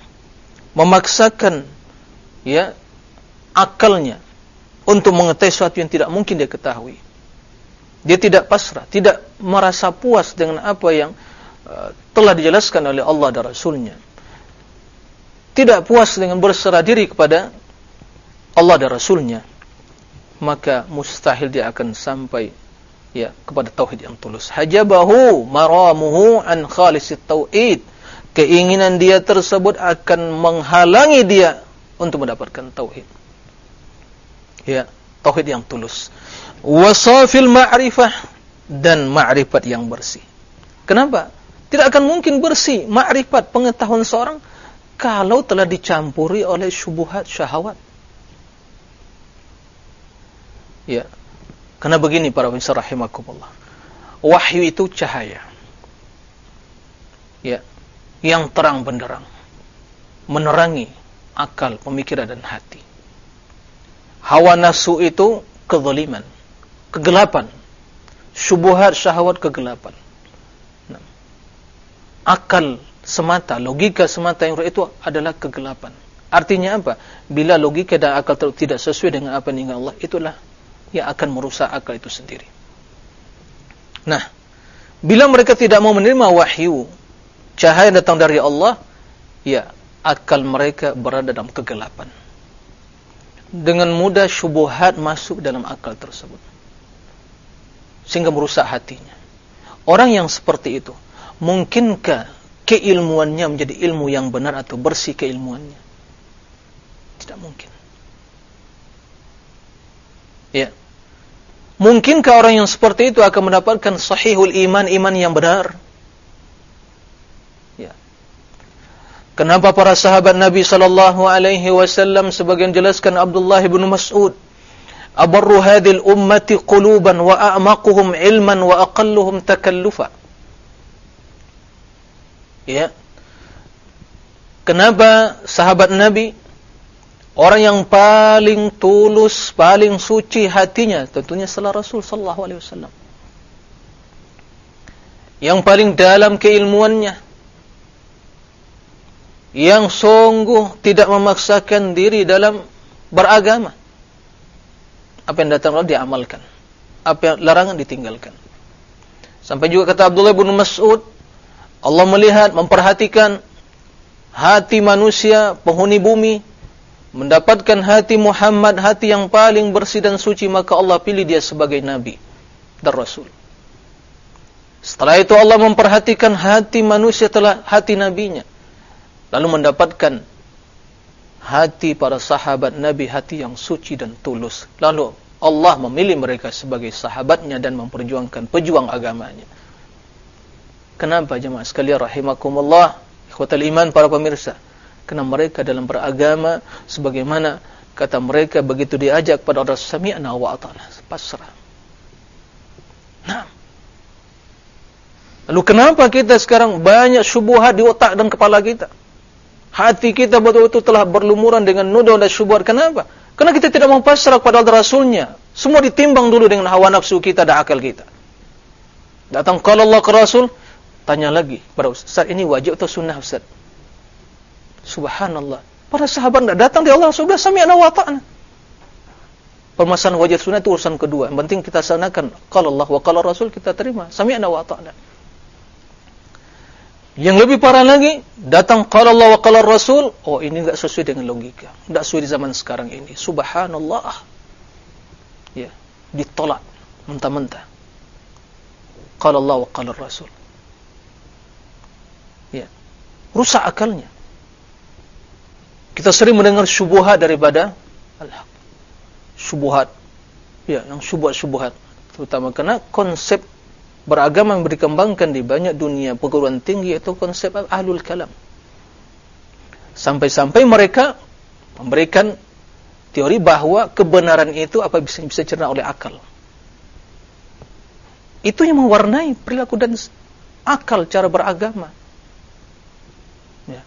memaksakan ya akalnya untuk mengetahui sesuatu yang tidak mungkin dia ketahui. Dia tidak pasrah, tidak merasa puas dengan apa yang uh, telah dijelaskan oleh Allah dan Rasulnya. Tidak puas dengan berserah diri kepada Allah dan Rasulnya. Maka mustahil dia akan sampai ya kepada tauhid yang tulus. Hajabahu maramuhu an khalisit tauhid. Keinginan dia tersebut akan menghalangi dia untuk mendapatkan tauhid. Ya tauhid yang tulus. Wasafil ma'rifah dan ma'rifat yang bersih. Kenapa? Tidak akan mungkin bersih ma'rifat pengetahuan seorang kalau telah dicampuri oleh syubuhat syahwat. Ya karena begini para pemirsa rahimakumullah. Wahyu itu cahaya. Ya yang terang benderang menerangi akal, pemikiran dan hati Hawa nafsu itu kezaliman, kegelapan. Syubuhat syahwat kegelapan. Akal semata, logika semata yang itu adalah kegelapan. Artinya apa? Bila logika dan akal tidak sesuai dengan apa yang Allah, itulah yang akan merusak akal itu sendiri. Nah, bila mereka tidak mau menerima wahyu, cahaya datang dari Allah, ya akal mereka berada dalam kegelapan. Dengan mudah syubuhat masuk dalam akal tersebut. Sehingga merusak hatinya. Orang yang seperti itu mungkinkah keilmuannya menjadi ilmu yang benar atau bersih keilmuannya? Tidak mungkin. Ya. Mungkinkah orang yang seperti itu akan mendapatkan sahihul iman iman yang benar Kenapa para sahabat Nabi sallallahu alaihi wasallam sebagian jelaskan Abdullah bin Mas'ud abarru hadhil ummati quluban wa a'maquhum ilman wa aqalluhum takallufa. Ya. Kenapa sahabat Nabi orang yang paling tulus, paling suci hatinya tentunya setelah Rasul sallallahu alaihi wasallam. Yang paling dalam keilmuannya yang sungguh tidak memaksakan diri dalam beragama. Apa yang datang Allah diamalkan. Apa yang larangan ditinggalkan. Sampai juga kata Abdullah bin Mas'ud, Allah melihat, memperhatikan hati manusia, penghuni bumi, mendapatkan hati Muhammad, hati yang paling bersih dan suci, maka Allah pilih dia sebagai Nabi dan Rasul. Setelah itu Allah memperhatikan hati manusia telah hati nabinya lalu mendapatkan hati para sahabat Nabi hati yang suci dan tulus lalu Allah memilih mereka sebagai sahabatnya dan memperjuangkan pejuang agamanya. Kenapa jemaah sekalian rahimakumullah, ikhwatal iman para pemirsa? Karena mereka dalam beragama sebagaimana kata mereka begitu diajak pada orang sami'na wa ata'na, pasrah. Nah. Lalu kenapa kita sekarang banyak syubhat di otak dan kepala kita? Hati kita betul-betul telah berlumuran dengan nuduh dan syubhat. Kenapa? Karena kita tidak mau pasrah kepada Rasulnya. Semua ditimbang dulu dengan hawa nafsu kita dan akal kita. Datang kalau Allah ke Rasul, tanya lagi pada Ustaz, ini wajib atau sunnah Ustaz? Subhanallah. Para sahabat tidak datang di Allah sudah sami'na wa. Permasalahan wajib sunnah itu urusan kedua. Yang penting kita sanakan kalau Allah wa kalau Rasul kita terima. Sami'na wa. Yang lebih parah lagi, datang kalau Allah wa Rasul, oh ini enggak sesuai dengan logika. Enggak sesuai di zaman sekarang ini. Subhanallah. Ya, ditolak mentah-mentah. Kalau Allah wa Rasul. Ya. Rusak akalnya. Kita sering mendengar syubhat daripada al-haq. Syubhat. Ya, yang syubhat-syubhat. Terutama karena konsep beragama yang dikembangkan di banyak dunia perguruan tinggi itu konsep ahlul kalam. Sampai-sampai mereka memberikan teori bahwa kebenaran itu apa bisa bisa cerna oleh akal. Itu yang mewarnai perilaku dan akal cara beragama. Ya.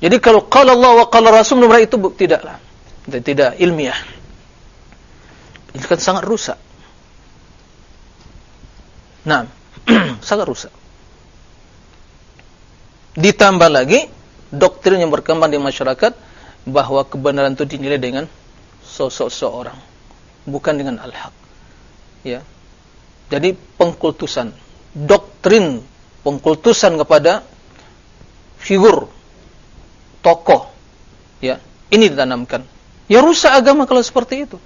Jadi kalau kalau Allah wa qala Rasul nomor itu tidaklah tidak, tidak ilmiah. Ini kan sangat rusak. Nah, sangat rusak. Ditambah lagi doktrin yang berkembang di masyarakat bahwa kebenaran itu dinilai dengan sosok seorang, bukan dengan al-haq. Ya. Jadi pengkultusan, doktrin pengkultusan kepada figur tokoh ya, ini ditanamkan. Ya rusak agama kalau seperti itu.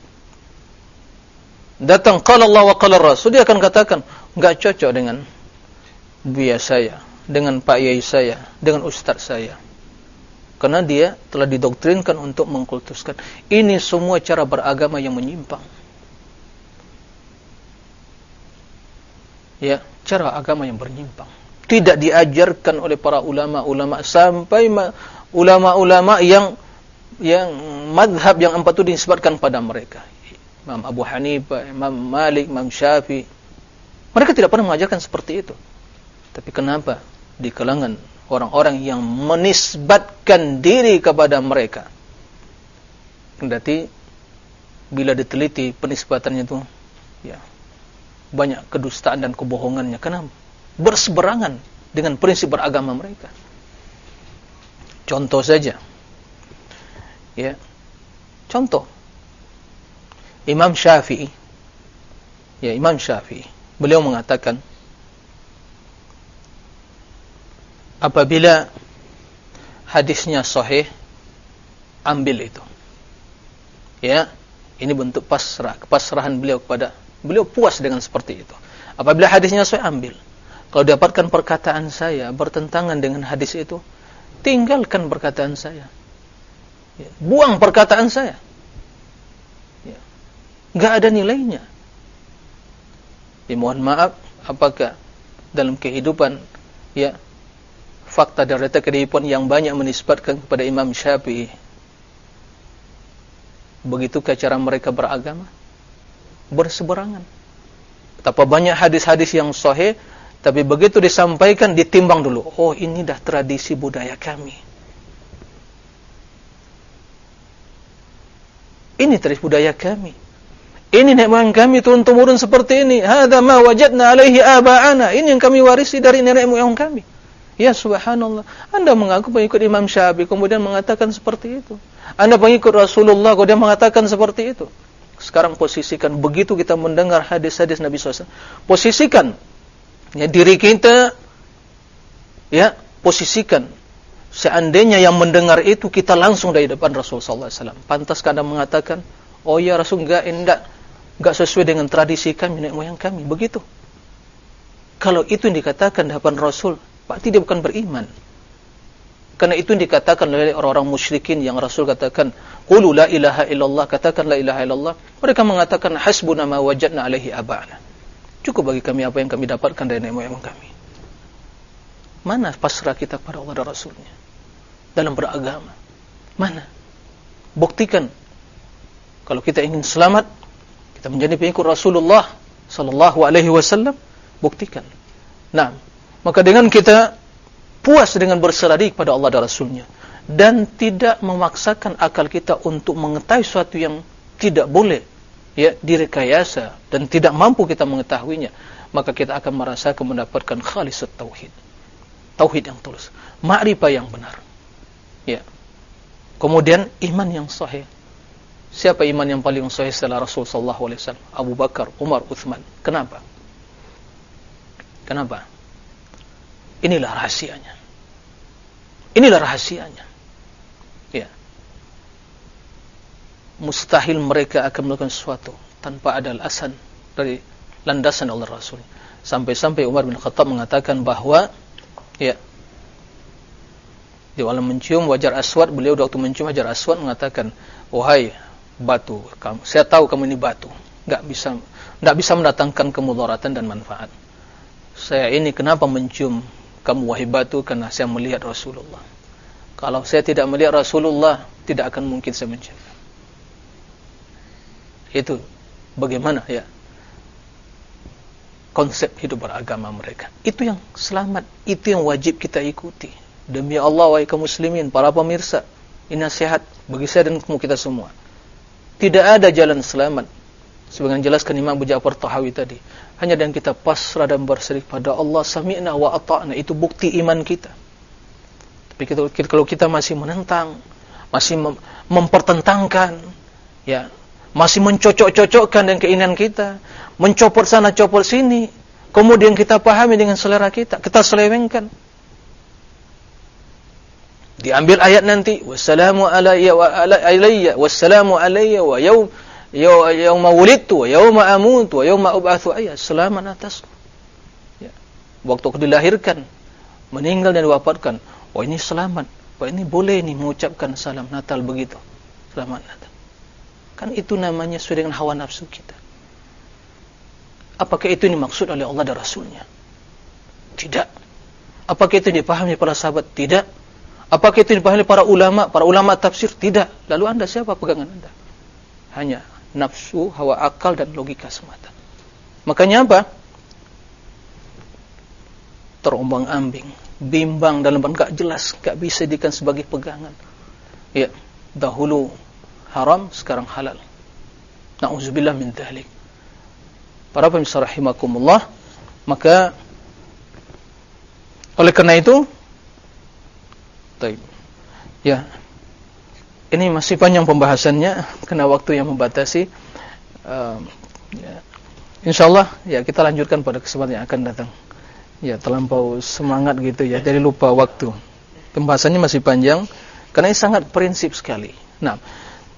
Datang kalau Allah wa qala Rasul dia akan katakan, nggak cocok dengan buya saya, dengan pak yai saya, dengan ustaz saya. Karena dia telah didoktrinkan untuk mengkultuskan. Ini semua cara beragama yang menyimpang. Ya, cara agama yang menyimpang. Tidak diajarkan oleh para ulama-ulama sampai ulama-ulama yang yang madhab yang empat itu disebutkan pada mereka. Imam Abu Hanifah, Imam Malik, Imam Syafi'i, mereka tidak pernah mengajarkan seperti itu. Tapi kenapa di kalangan orang-orang yang menisbatkan diri kepada mereka? Berarti bila diteliti penisbatannya itu ya banyak kedustaan dan kebohongannya karena berseberangan dengan prinsip beragama mereka. Contoh saja. Ya. Contoh. Imam Syafi'i. Ya, Imam Syafi'i beliau mengatakan apabila hadisnya sahih ambil itu. Ya ini bentuk pasrah kepasrahan beliau kepada beliau puas dengan seperti itu. Apabila hadisnya sahih ambil. Kalau dapatkan perkataan saya bertentangan dengan hadis itu tinggalkan perkataan saya. Ya, buang perkataan saya. Ya, nggak ada nilainya Ya, mohon maaf, apakah dalam kehidupan ya fakta data kehidupan yang banyak menisbatkan kepada Imam Syafi'i begitukah cara mereka beragama? Berseberangan. Betapa banyak hadis-hadis yang sahih tapi begitu disampaikan ditimbang dulu oh ini dah tradisi budaya kami. Ini tradisi budaya kami ini nenek kami turun temurun seperti ini. Hada ma wajadna alaihi aba'ana. Ini yang kami warisi dari nenek moyang kami. Ya subhanallah. Anda mengaku pengikut Imam Syafi'i kemudian mengatakan seperti itu. Anda pengikut Rasulullah kemudian mengatakan seperti itu. Sekarang posisikan begitu kita mendengar hadis-hadis Nabi SAW. Posisikan ya, diri kita ya posisikan seandainya yang mendengar itu kita langsung dari depan Rasulullah SAW. Pantas Anda mengatakan, oh ya Rasul enggak, enggak nggak sesuai dengan tradisi kami, nenek moyang kami. Begitu. Kalau itu yang dikatakan di hadapan Rasul, pasti dia bukan beriman. Karena itu yang dikatakan oleh orang-orang musyrikin yang Rasul katakan, "Qulu la ilaha illallah," katakan la ilaha illallah. Mereka mengatakan hasbuna ma wajadna alaihi aba'ana. Cukup bagi kami apa yang kami dapatkan dari nenek moyang kami. Mana pasrah kita kepada Allah dan Rasulnya dalam beragama? Mana? Buktikan. Kalau kita ingin selamat, kita menjadi pengikut Rasulullah sallallahu alaihi wasallam, buktikan. Nah, maka dengan kita puas dengan berserah diri kepada Allah dan Rasulnya dan tidak memaksakan akal kita untuk mengetahui sesuatu yang tidak boleh ya direkayasa dan tidak mampu kita mengetahuinya maka kita akan merasakan mendapatkan khalisat tauhid. Tauhid yang tulus. Ma'rifah yang benar. Ya. Kemudian iman yang sahih siapa iman yang paling sahih setelah Rasul sallallahu alaihi wasallam Abu Bakar Umar Uthman kenapa kenapa Inilah rahasianya. Inilah rahasianya. Ya. Mustahil mereka akan melakukan sesuatu tanpa ada alasan dari landasan Allah Rasul. Sampai-sampai Umar bin Khattab mengatakan bahwa ya di dalam mencium wajar aswad beliau waktu mencium wajar aswad mengatakan wahai batu kamu saya tahu kamu ini batu nggak bisa nggak bisa mendatangkan kemudaratan dan manfaat saya ini kenapa mencium kamu wahai batu karena saya melihat Rasulullah. Kalau saya tidak melihat Rasulullah, tidak akan mungkin saya menjaga. Itu bagaimana ya konsep hidup beragama mereka. Itu yang selamat, itu yang wajib kita ikuti. Demi Allah wahai kaum muslimin, para pemirsa, ini nasihat bagi saya dan kita semua. Tidak ada jalan selamat Sebagian jelaskan Imam Abu Ja'far Tahawi tadi. Hanya dengan kita pasrah dan berserah pada Allah sami'na wa ata'na itu bukti iman kita. Tapi kita, kalau kita masih menentang, masih mem mempertentangkan, ya, masih mencocok-cocokkan dengan keinginan kita, mencopot sana copot sini, kemudian kita pahami dengan selera kita, kita selewengkan. Diambil ayat nanti, wassalamu alayya wa alayya wassalamu alayya wa yaum yauma wulidtu wa yauma amutu wa yauma ub'atsu ayat selamat atasku ya. waktu aku dilahirkan meninggal dan diwafatkan. Oh ini selamat. Oh ini boleh nih mengucapkan salam Natal begitu. Selamat Natal. Kan itu namanya sesuai dengan hawa nafsu kita. Apakah itu dimaksud oleh Allah dan Rasulnya? Tidak. Apakah itu dipahami para sahabat? Tidak apakah itu dipahami para ulama para ulama tafsir tidak lalu anda siapa pegangan anda hanya nafsu, hawa akal dan logika semata. Makanya apa? Terombang ambing, bimbang dalam gak jelas, gak bisa dijadikan sebagai pegangan. Ya, dahulu haram, sekarang halal. Nauzubillah min dhalik. Para pemirsa rahimakumullah, maka oleh karena itu, taib. Ya, ini masih panjang pembahasannya karena waktu yang membatasi. Uh, ya. Insya Allah ya kita lanjutkan pada kesempatan yang akan datang. Ya terlampau semangat gitu ya, jadi lupa waktu. Pembahasannya masih panjang karena ini sangat prinsip sekali. Nah,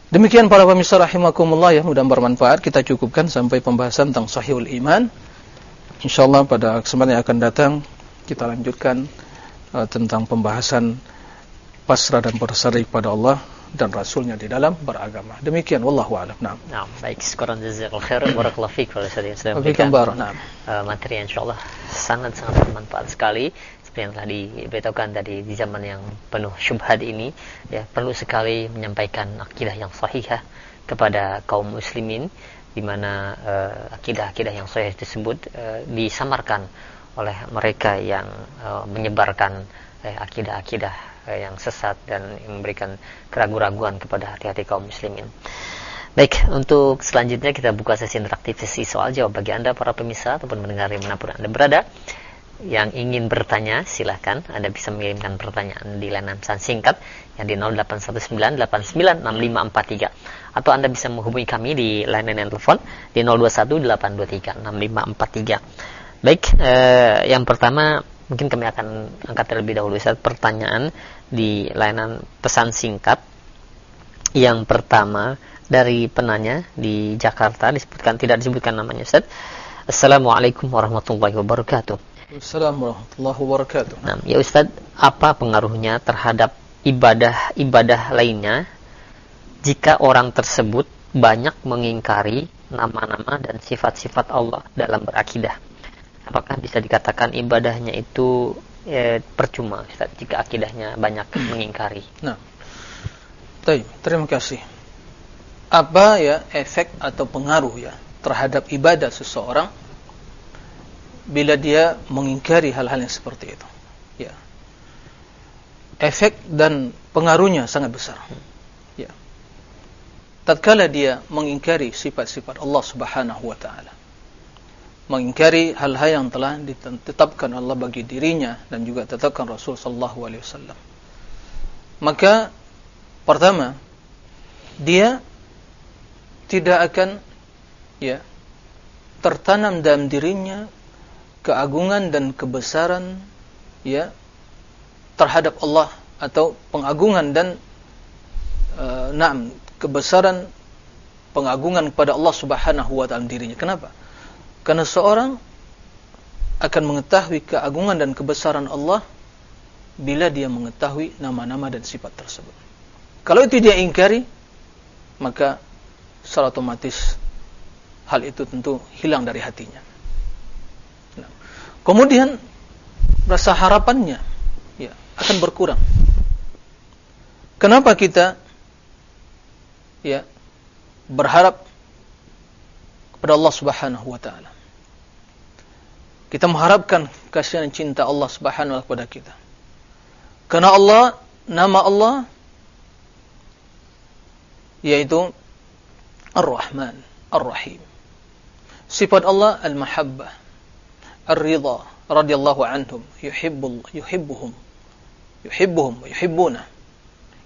demikian para pemirsa rahimakumullah ya, mudah bermanfaat. Kita cukupkan sampai pembahasan tentang Sahihul Iman. Insya Allah pada kesempatan yang akan datang kita lanjutkan uh, tentang pembahasan pasrah dan berserah pada Allah dan Rasulnya di dalam beragama. Demikian, wallahu a'lam. Nah, nah baik. Sekarang jazakallahu khair. Barakallahu fiik saya sudah memberikan uh, materi yang insyaallah sangat-sangat bermanfaat sekali. Seperti yang telah diberitahukan tadi di zaman yang penuh syubhat ini, ya perlu sekali menyampaikan akidah yang sahihah kepada kaum muslimin di mana uh, akidah-akidah yang sahih tersebut uh, disamarkan oleh mereka yang uh, menyebarkan akidah-akidah Eh, yang sesat dan memberikan keraguan-raguan kepada hati-hati kaum muslimin. Baik, untuk selanjutnya kita buka sesi interaktif sesi soal jawab bagi Anda para pemirsa ataupun mendengar di mana pun Anda berada. Yang ingin bertanya, silahkan Anda bisa mengirimkan pertanyaan di layanan pesan singkat yang di 0819896543 atau Anda bisa menghubungi kami di layanan telepon di 0218236543. Baik, eh, yang pertama mungkin kami akan angkat terlebih dahulu saat pertanyaan di layanan pesan singkat. Yang pertama dari penanya di Jakarta disebutkan tidak disebutkan namanya Ustaz. Assalamualaikum warahmatullahi wabarakatuh. Assalamualaikum warahmatullahi wabarakatuh. Nah, ya Ustaz, apa pengaruhnya terhadap ibadah-ibadah lainnya jika orang tersebut banyak mengingkari nama-nama dan sifat-sifat Allah dalam berakidah? Apakah bisa dikatakan ibadahnya itu eh, percuma Ustaz jika akidahnya banyak mengingkari? Nah. Baik, terima kasih. Apa ya efek atau pengaruh ya terhadap ibadah seseorang bila dia mengingkari hal-hal yang seperti itu. Ya. Efek dan pengaruhnya sangat besar. Ya. Tatkala dia mengingkari sifat-sifat Allah Subhanahu wa taala. Mengingkari hal-hal yang telah ditetapkan Allah bagi dirinya dan juga ditetapkan Rasul sallallahu alaihi wasallam. Maka pertama dia tidak akan ya tertanam dalam dirinya keagungan dan kebesaran ya terhadap Allah atau pengagungan dan uh, naam kebesaran pengagungan kepada Allah Subhanahu wa taala dirinya. Kenapa? Karena seorang akan mengetahui keagungan dan kebesaran Allah bila dia mengetahui nama-nama dan sifat tersebut. Kalau itu dia ingkari, maka secara otomatis hal itu tentu hilang dari hatinya. Kemudian rasa harapannya ya akan berkurang. Kenapa kita ya berharap kepada Allah Subhanahu wa taala? Kita mengharapkan kasih dan cinta Allah Subhanahu wa taala kepada kita. Karena Allah nama Allah yaitu Ar-Rahman, Ar-Rahim. Sifat Allah Al-Mahabbah, الرضا رضي الله عنهم يحب يحبهم يحبهم ويحبونه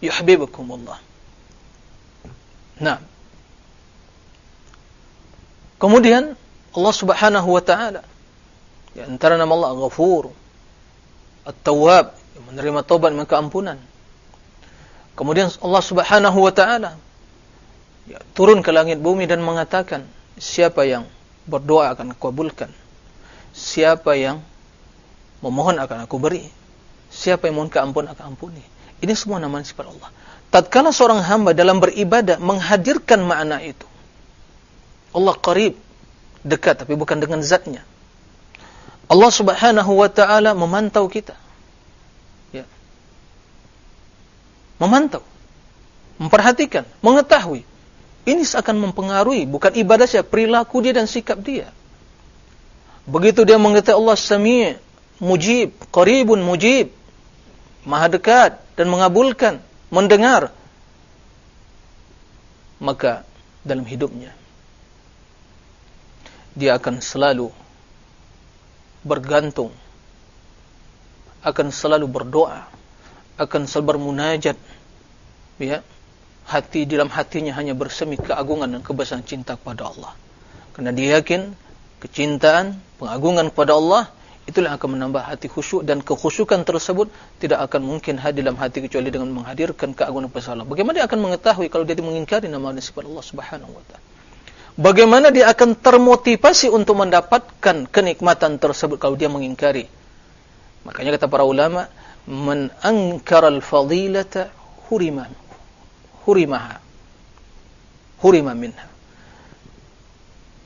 يحببكم الله نعم Kemudian Allah Subhanahu wa taala di antara nama Allah Ghafur, At-Tawwab, yang menerima taubat dan keampunan. Kemudian Allah Subhanahu wa taala ya, turun ke langit bumi dan mengatakan, siapa yang berdoa akan kabulkan? Siapa yang memohon akan aku beri? Siapa yang mohon keampun akan ampuni? Ini semua nama sifat Allah. Tatkala seorang hamba dalam beribadah menghadirkan makna itu Allah qarib dekat tapi bukan dengan zatnya Allah Subhanahu wa taala memantau kita. Ya. Memantau. Memperhatikan. Mengetahui. Ini akan mempengaruhi bukan ibadah saja perilaku dia dan sikap dia. Begitu dia mengatakan Allah Sami' Mujib, Qaribun Mujib, Maha dekat dan mengabulkan, mendengar. Maka dalam hidupnya dia akan selalu bergantung akan selalu berdoa akan selalu bermunajat ya hati dalam hatinya hanya bersemi keagungan dan kebesaran cinta kepada Allah karena dia yakin kecintaan, pengagungan kepada Allah, itulah akan menambah hati khusyuk dan kekhusyukan tersebut tidak akan mungkin hadir dalam hati kecuali dengan menghadirkan keagungan kepada Allah. Bagaimana dia akan mengetahui kalau dia mengingkari nama dan sifat Allah Subhanahu wa taala? Bagaimana dia akan termotivasi untuk mendapatkan kenikmatan tersebut kalau dia mengingkari? Makanya kata para ulama, "Man ankara al-fadilata huriman." Hurimaha. Hurima minha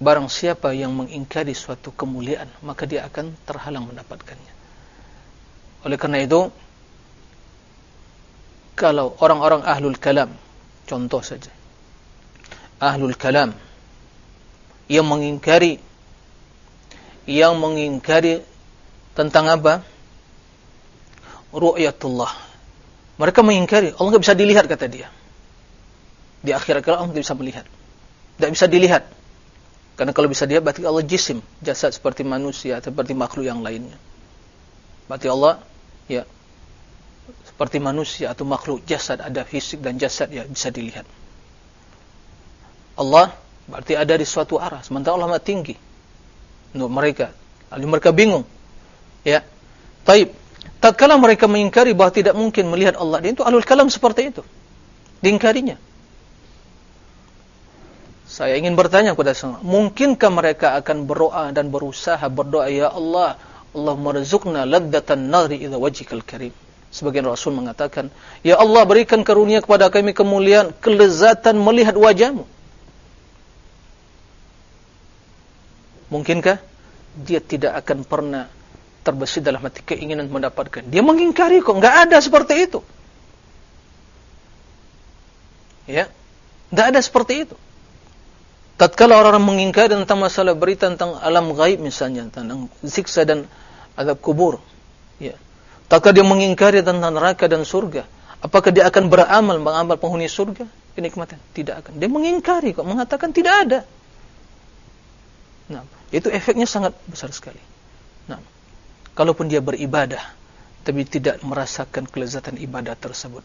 Barang siapa yang mengingkari suatu kemuliaan, maka dia akan terhalang mendapatkannya. Oleh karena itu, kalau orang-orang ahlul kalam, contoh saja, ahlul kalam yang mengingkari yang mengingkari tentang apa? Ru'yatullah. Mereka mengingkari Allah nggak bisa dilihat kata dia. Di akhirat kalau Allah nggak bisa melihat, tidak bisa dilihat. Karena kalau bisa dia berarti Allah jisim, jasad seperti manusia, seperti makhluk yang lainnya. Berarti Allah ya seperti manusia atau makhluk jasad ada fisik dan jasad ya bisa dilihat. Allah berarti ada di suatu arah, sementara Allah maha tinggi. Untuk mereka, lalu mereka bingung. Ya. Taib. Tatkala mereka mengingkari bahwa tidak mungkin melihat Allah, itu alul kalam seperti itu. Diingkarinya. Saya ingin bertanya kepada semua, mungkinkah mereka akan berdoa dan berusaha berdoa, Ya Allah, Allahumma rizqna ladzatan nari idza wajhikal karim. Sebagian Rasul mengatakan, Ya Allah berikan karunia kepada kami kemuliaan, kelezatan melihat wajahmu. Mungkinkah dia tidak akan pernah terbesit dalam hati keinginan mendapatkan? Dia mengingkari kok, nggak ada seperti itu. Ya, nggak ada seperti itu. Tatkala orang-orang mengingkari tentang masalah berita tentang alam gaib misalnya, tentang siksa dan azab kubur, ya. Tatkala dia mengingkari tentang neraka dan surga, apakah dia akan beramal mengamal penghuni surga? Kenikmatan? Tidak akan. Dia mengingkari kok, mengatakan tidak ada. Nah, itu efeknya sangat besar sekali. Nah, kalaupun dia beribadah tapi tidak merasakan kelezatan ibadah tersebut.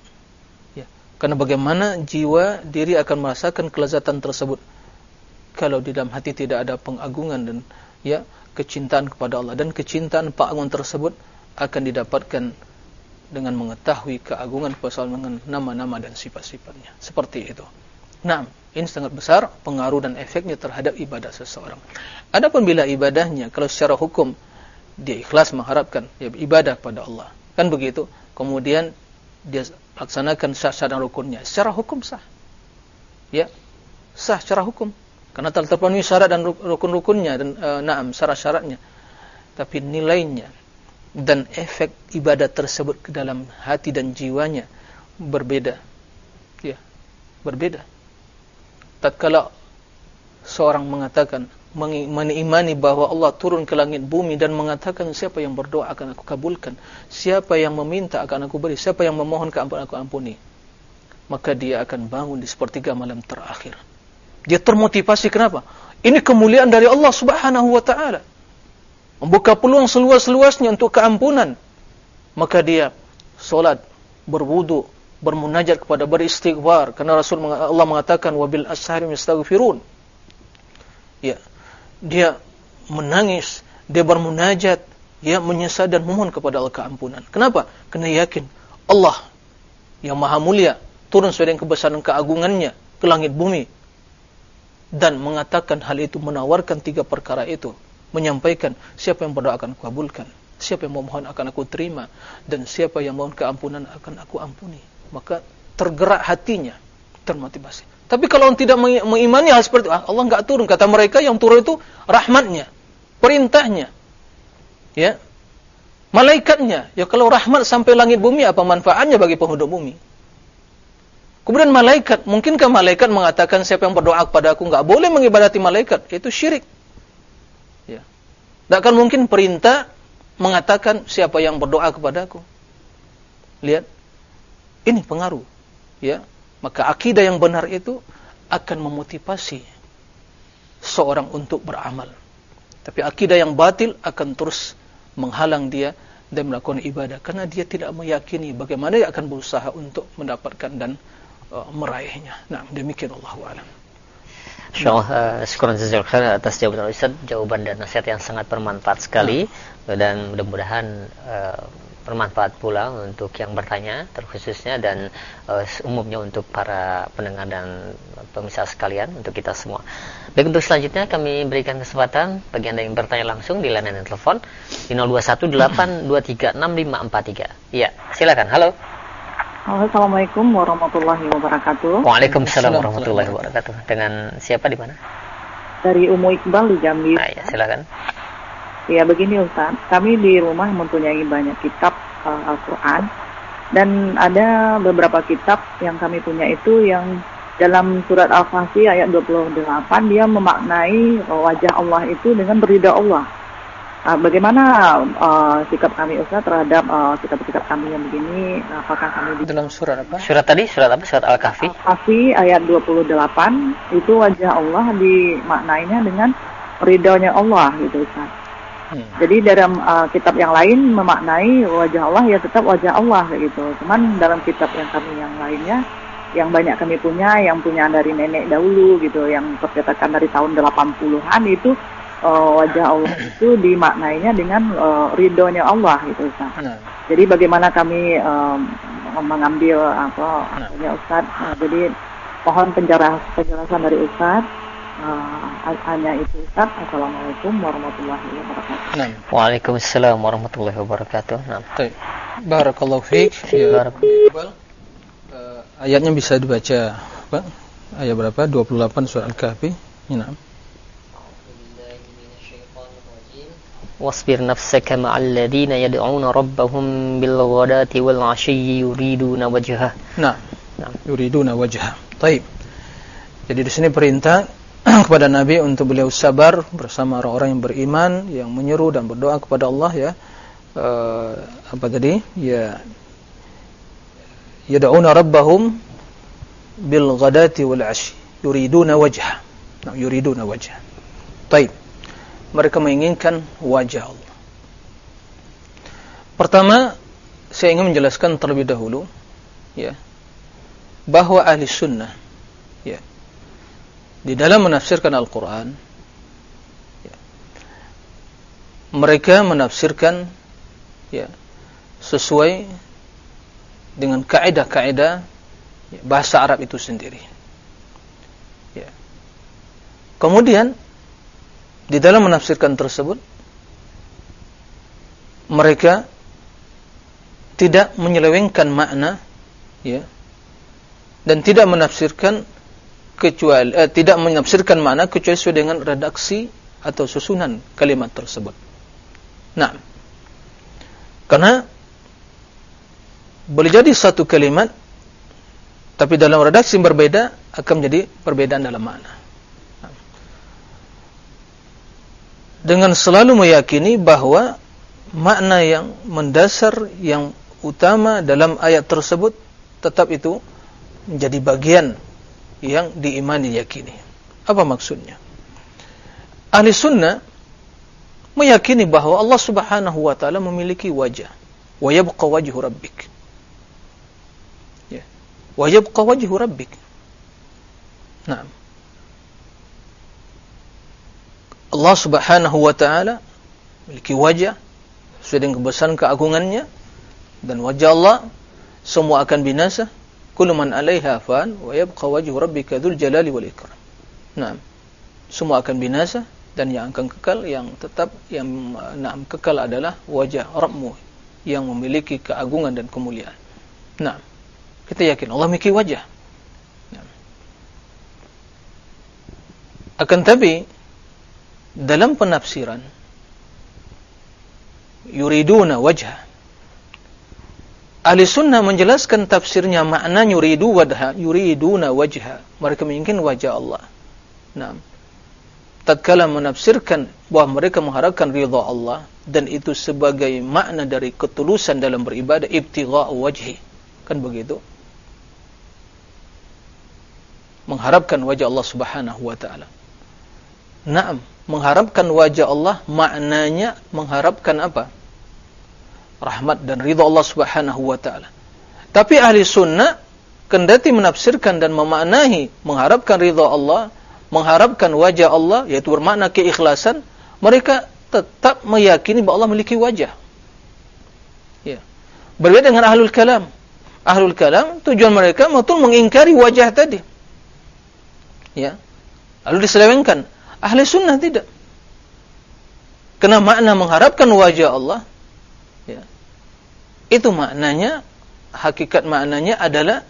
Ya. Karena bagaimana jiwa diri akan merasakan kelezatan tersebut kalau di dalam hati tidak ada pengagungan dan ya kecintaan kepada Allah dan kecintaan pengagungan tersebut akan didapatkan dengan mengetahui keagungan kepada nama-nama dan sifat-sifatnya. Seperti itu. Nah, ini sangat besar pengaruh dan efeknya terhadap ibadah seseorang. Adapun bila ibadahnya, kalau secara hukum dia ikhlas mengharapkan ya, ibadah pada Allah, kan begitu. Kemudian dia laksanakan syarat dan rukunnya, secara hukum sah. Ya, sah secara hukum. Karena telah terpenuhi syarat dan rukun-rukunnya dan e, naam syarat-syaratnya. Tapi nilainya dan efek ibadah tersebut ke dalam hati dan jiwanya berbeda. Ya, berbeda tatkala seorang mengatakan mengimani bahwa Allah turun ke langit bumi dan mengatakan siapa yang berdoa akan aku kabulkan? Siapa yang meminta akan aku beri? Siapa yang memohon keampunan aku ampuni maka dia akan bangun di sepertiga malam terakhir. Dia termotivasi kenapa? Ini kemuliaan dari Allah Subhanahu wa taala. Membuka peluang seluas-luasnya untuk keampunan. Maka dia solat berwudu bermunajat kepada beristighfar karena Rasul Allah mengatakan wabil ashari yastaghfirun. Ya. Dia menangis dia bermunajat ya menyesal dan memohon kepada Allah keampunan. Kenapa? Karena yakin Allah yang maha mulia turun sesuai dengan kebesaran keagungannya ke langit bumi dan mengatakan hal itu menawarkan tiga perkara itu menyampaikan siapa yang berdoa akan kabulkan siapa yang memohon akan aku terima dan siapa yang mohon keampunan akan aku ampuni maka tergerak hatinya, termotivasi. Tapi kalau tidak mengimani hal seperti ah, Allah nggak turun. Kata mereka yang turun itu rahmatnya, perintahnya, ya, malaikatnya. Ya kalau rahmat sampai langit bumi, apa manfaatnya bagi penduduk bumi? Kemudian malaikat, mungkinkah malaikat mengatakan siapa yang berdoa kepada aku nggak boleh mengibadati malaikat? Itu syirik. Ya. Tidak akan mungkin perintah mengatakan siapa yang berdoa kepada aku. Lihat, ini pengaruh. Ya. Maka akidah yang benar itu akan memotivasi seorang untuk beramal. Tapi akidah yang batil akan terus menghalang dia dan melakukan ibadah karena dia tidak meyakini bagaimana dia akan berusaha untuk mendapatkan dan uh, meraihnya. Nah, demikian Allah a'lam. Insyaallah uh, syukuran jazakallahu khair atas jawaban Ustaz, jawaban dan nasihat yang sangat bermanfaat sekali nah. dan mudah-mudahan uh, bermanfaat pula untuk yang bertanya terkhususnya dan uh, umumnya untuk para pendengar dan pemirsa sekalian untuk kita semua. Baik untuk selanjutnya kami berikan kesempatan bagi Anda yang bertanya langsung di layanan telepon di 0218236543. Iya, silakan. Halo. Halo, Assalamualaikum warahmatullahi wabarakatuh. Waalaikumsalam warahmatullahi wabarakatuh. Dengan siapa di mana? Dari Umu Iqbal di Jambi. Nah, ya, silakan. Ya begini Ustaz, kami di rumah mempunyai banyak kitab uh, Al-Quran dan ada beberapa kitab yang kami punya itu yang dalam surat Al-Fatih ayat 28 dia memaknai wajah Allah itu dengan berida Allah. Uh, bagaimana uh, sikap kami Ustaz terhadap kitab-kitab uh, kami yang begini? Apakah kami di dalam surat apa? Surat tadi surat apa? Surat Al-Kahfi. Al-Kahfi ayat 28 itu wajah Allah dimaknainya dengan ridhonya Allah gitu Ustaz. Hmm. Jadi dalam uh, kitab yang lain memaknai wajah Allah ya tetap wajah Allah gitu. Cuman dalam kitab yang kami yang lainnya yang banyak kami punya, yang punya dari nenek dahulu gitu, yang tercetakan dari tahun 80-an itu uh, wajah Allah itu dimaknainya dengan uh, ridhonya Allah gitu Ustaz. Hmm. Jadi bagaimana kami um, mengambil apa ya Ustaz. Nah, jadi mohon penjelasan penjelasan dari Ustaz uh, hanya itu Ustaz. Assalamualaikum warahmatullahi wabarakatuh. Nah. Waalaikumsalam warahmatullahi wabarakatuh. Nah. Barakallahu fiik. Ya. Uh, ayatnya bisa dibaca, Pak. Ayat berapa? 28 surah Al-Kahfi. Nah. واصبر نفسك مع الذين يدعون ربهم بالغداة والعشي يريدون وجهه. Nah. Nah, yuriduna wajha. Baik. Jadi di sini perintah kepada Nabi untuk beliau sabar bersama orang-orang yang beriman yang menyeru dan berdoa kepada Allah ya. Uh, apa tadi? Ya yad'una rabbahum bil ghadati wal ashi yuriduna wajha. Nah, yuriduna wajha. Baik. Mereka menginginkan wajah Allah. Pertama, saya ingin menjelaskan terlebih dahulu ya bahwa ahli sunnah ya, di dalam menafsirkan Al-Quran ya, mereka menafsirkan ya, sesuai dengan kaidah-kaidah ya, bahasa Arab itu sendiri. Ya. Kemudian di dalam menafsirkan tersebut mereka tidak menyelewengkan makna ya dan tidak menafsirkan kecuali eh, tidak menafsirkan makna kecuali sesuai dengan redaksi atau susunan kalimat tersebut. Nah, karena boleh jadi satu kalimat tapi dalam redaksi yang berbeda akan menjadi perbedaan dalam makna. Dengan selalu meyakini bahwa makna yang mendasar yang utama dalam ayat tersebut tetap itu menjadi bagian yang diimani yakini. Apa maksudnya? Ahli sunnah meyakini bahwa Allah subhanahu wa ta'ala memiliki wajah. Wa yabqa wajhu rabbik. Ya. Wa wajhu rabbik. Nah. Allah subhanahu wa ta'ala memiliki wajah sesuai dengan kebesaran keagungannya dan wajah Allah semua akan binasa kullu man 'alaiha fan wa yabqa wajhu rabbika dzul jalali wal ikram. Nah, semua akan binasa dan yang akan kekal yang tetap yang nah, kekal adalah wajah Rabbmu yang memiliki keagungan dan kemuliaan. Nah, kita yakin Allah memiliki wajah. Nah. Akan tapi dalam penafsiran yuriduna wajah Ahli sunnah menjelaskan tafsirnya makna yuridu wadha, yuriduna wajha. Mereka menginginkan wajah Allah. Nah, tatkala menafsirkan bahwa mereka mengharapkan ridha Allah dan itu sebagai makna dari ketulusan dalam beribadah ibtigha wajhi. Kan begitu? Mengharapkan wajah Allah Subhanahu wa taala. Naam, mengharapkan wajah Allah maknanya mengharapkan apa? Rahmat dan ridha Allah Subhanahu wa taala. Tapi ahli sunnah kendati menafsirkan dan memaknai mengharapkan ridha Allah, mengharapkan wajah Allah yaitu bermakna keikhlasan, mereka tetap meyakini bahwa Allah memiliki wajah. Ya. Berbeda dengan ahlul kalam. Ahlul kalam tujuan mereka betul mengingkari wajah tadi. Ya. Lalu diselewengkan. Ahli sunnah tidak. Kena makna mengharapkan wajah Allah itu maknanya hakikat maknanya adalah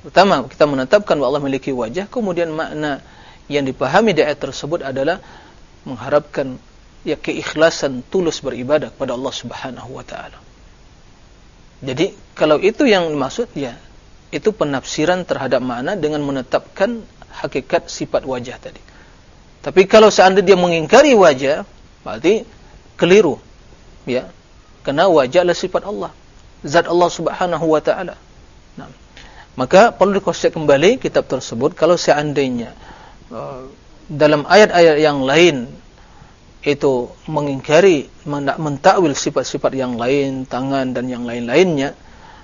pertama kita menetapkan bahwa Allah memiliki wajah kemudian makna yang dipahami di ayat tersebut adalah mengharapkan ya keikhlasan tulus beribadah kepada Allah Subhanahu wa taala. Jadi kalau itu yang dimaksud ya itu penafsiran terhadap makna dengan menetapkan hakikat sifat wajah tadi. Tapi kalau seandainya dia mengingkari wajah berarti keliru. Ya. Karena wajah adalah sifat Allah zat Allah Subhanahu wa taala. Nah, maka perlu dikonsep kembali kitab tersebut kalau seandainya uh, dalam ayat-ayat yang lain itu mengingkari mentakwil sifat-sifat yang lain, tangan dan yang lain-lainnya,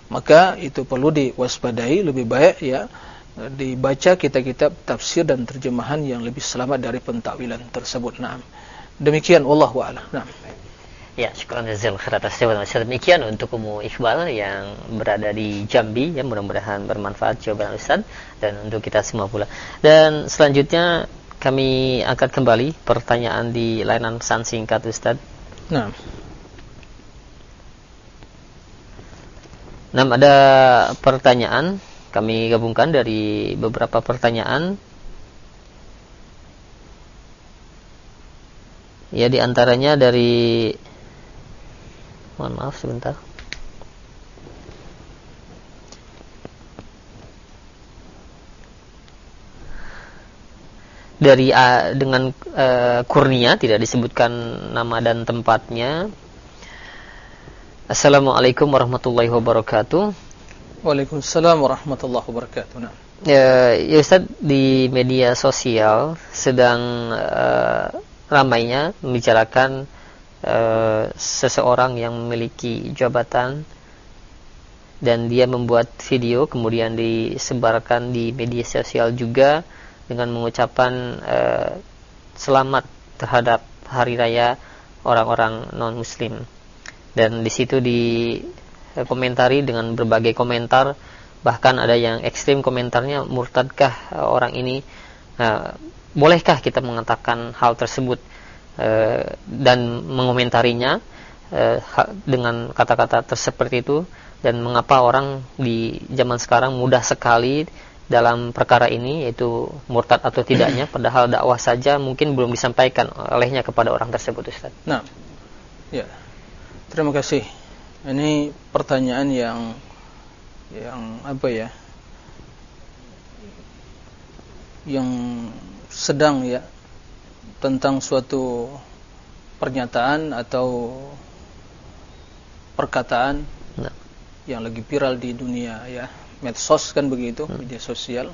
maka itu perlu diwaspadai lebih baik ya dibaca kitab-kitab tafsir dan terjemahan yang lebih selamat dari pentakwilan tersebut. Nah, demikian wallahu a'lam. Nah. Ya, syukur jazil khair atas jawaban Ustaz. Demikian untuk Umu Iqbal yang berada di Jambi ya, mudah-mudahan bermanfaat jawaban Ustaz dan untuk kita semua pula. Dan selanjutnya kami angkat kembali pertanyaan di layanan pesan singkat Ustaz. Nah. Nah, ada pertanyaan kami gabungkan dari beberapa pertanyaan. Ya, di antaranya dari Mohon maaf sebentar. dari uh, dengan uh, kurnia tidak disebutkan nama dan tempatnya. Assalamualaikum warahmatullahi wabarakatuh. Waalaikumsalam warahmatullahi wabarakatuh. Nah. Ya, ya Ustaz di media sosial sedang uh, ramainya membicarakan uh, seseorang yang memiliki jabatan dan dia membuat video kemudian disebarkan di media sosial juga dengan mengucapkan uh, selamat terhadap hari raya orang-orang non muslim dan di situ di uh, komentari dengan berbagai komentar bahkan ada yang ekstrim komentarnya murtadkah orang ini? Uh, bolehkah kita mengatakan hal tersebut dan mengomentarinya uh, dengan kata-kata seperti itu dan mengapa orang di zaman sekarang mudah sekali dalam perkara ini yaitu murtad atau tidaknya padahal dakwah saja mungkin belum disampaikan olehnya kepada orang tersebut Ustaz. Nah. Ya. Terima kasih. Ini pertanyaan yang yang apa ya? Yang sedang ya tentang suatu pernyataan atau perkataan nah. yang lagi viral di dunia ya medsos kan begitu, hmm. media sosial.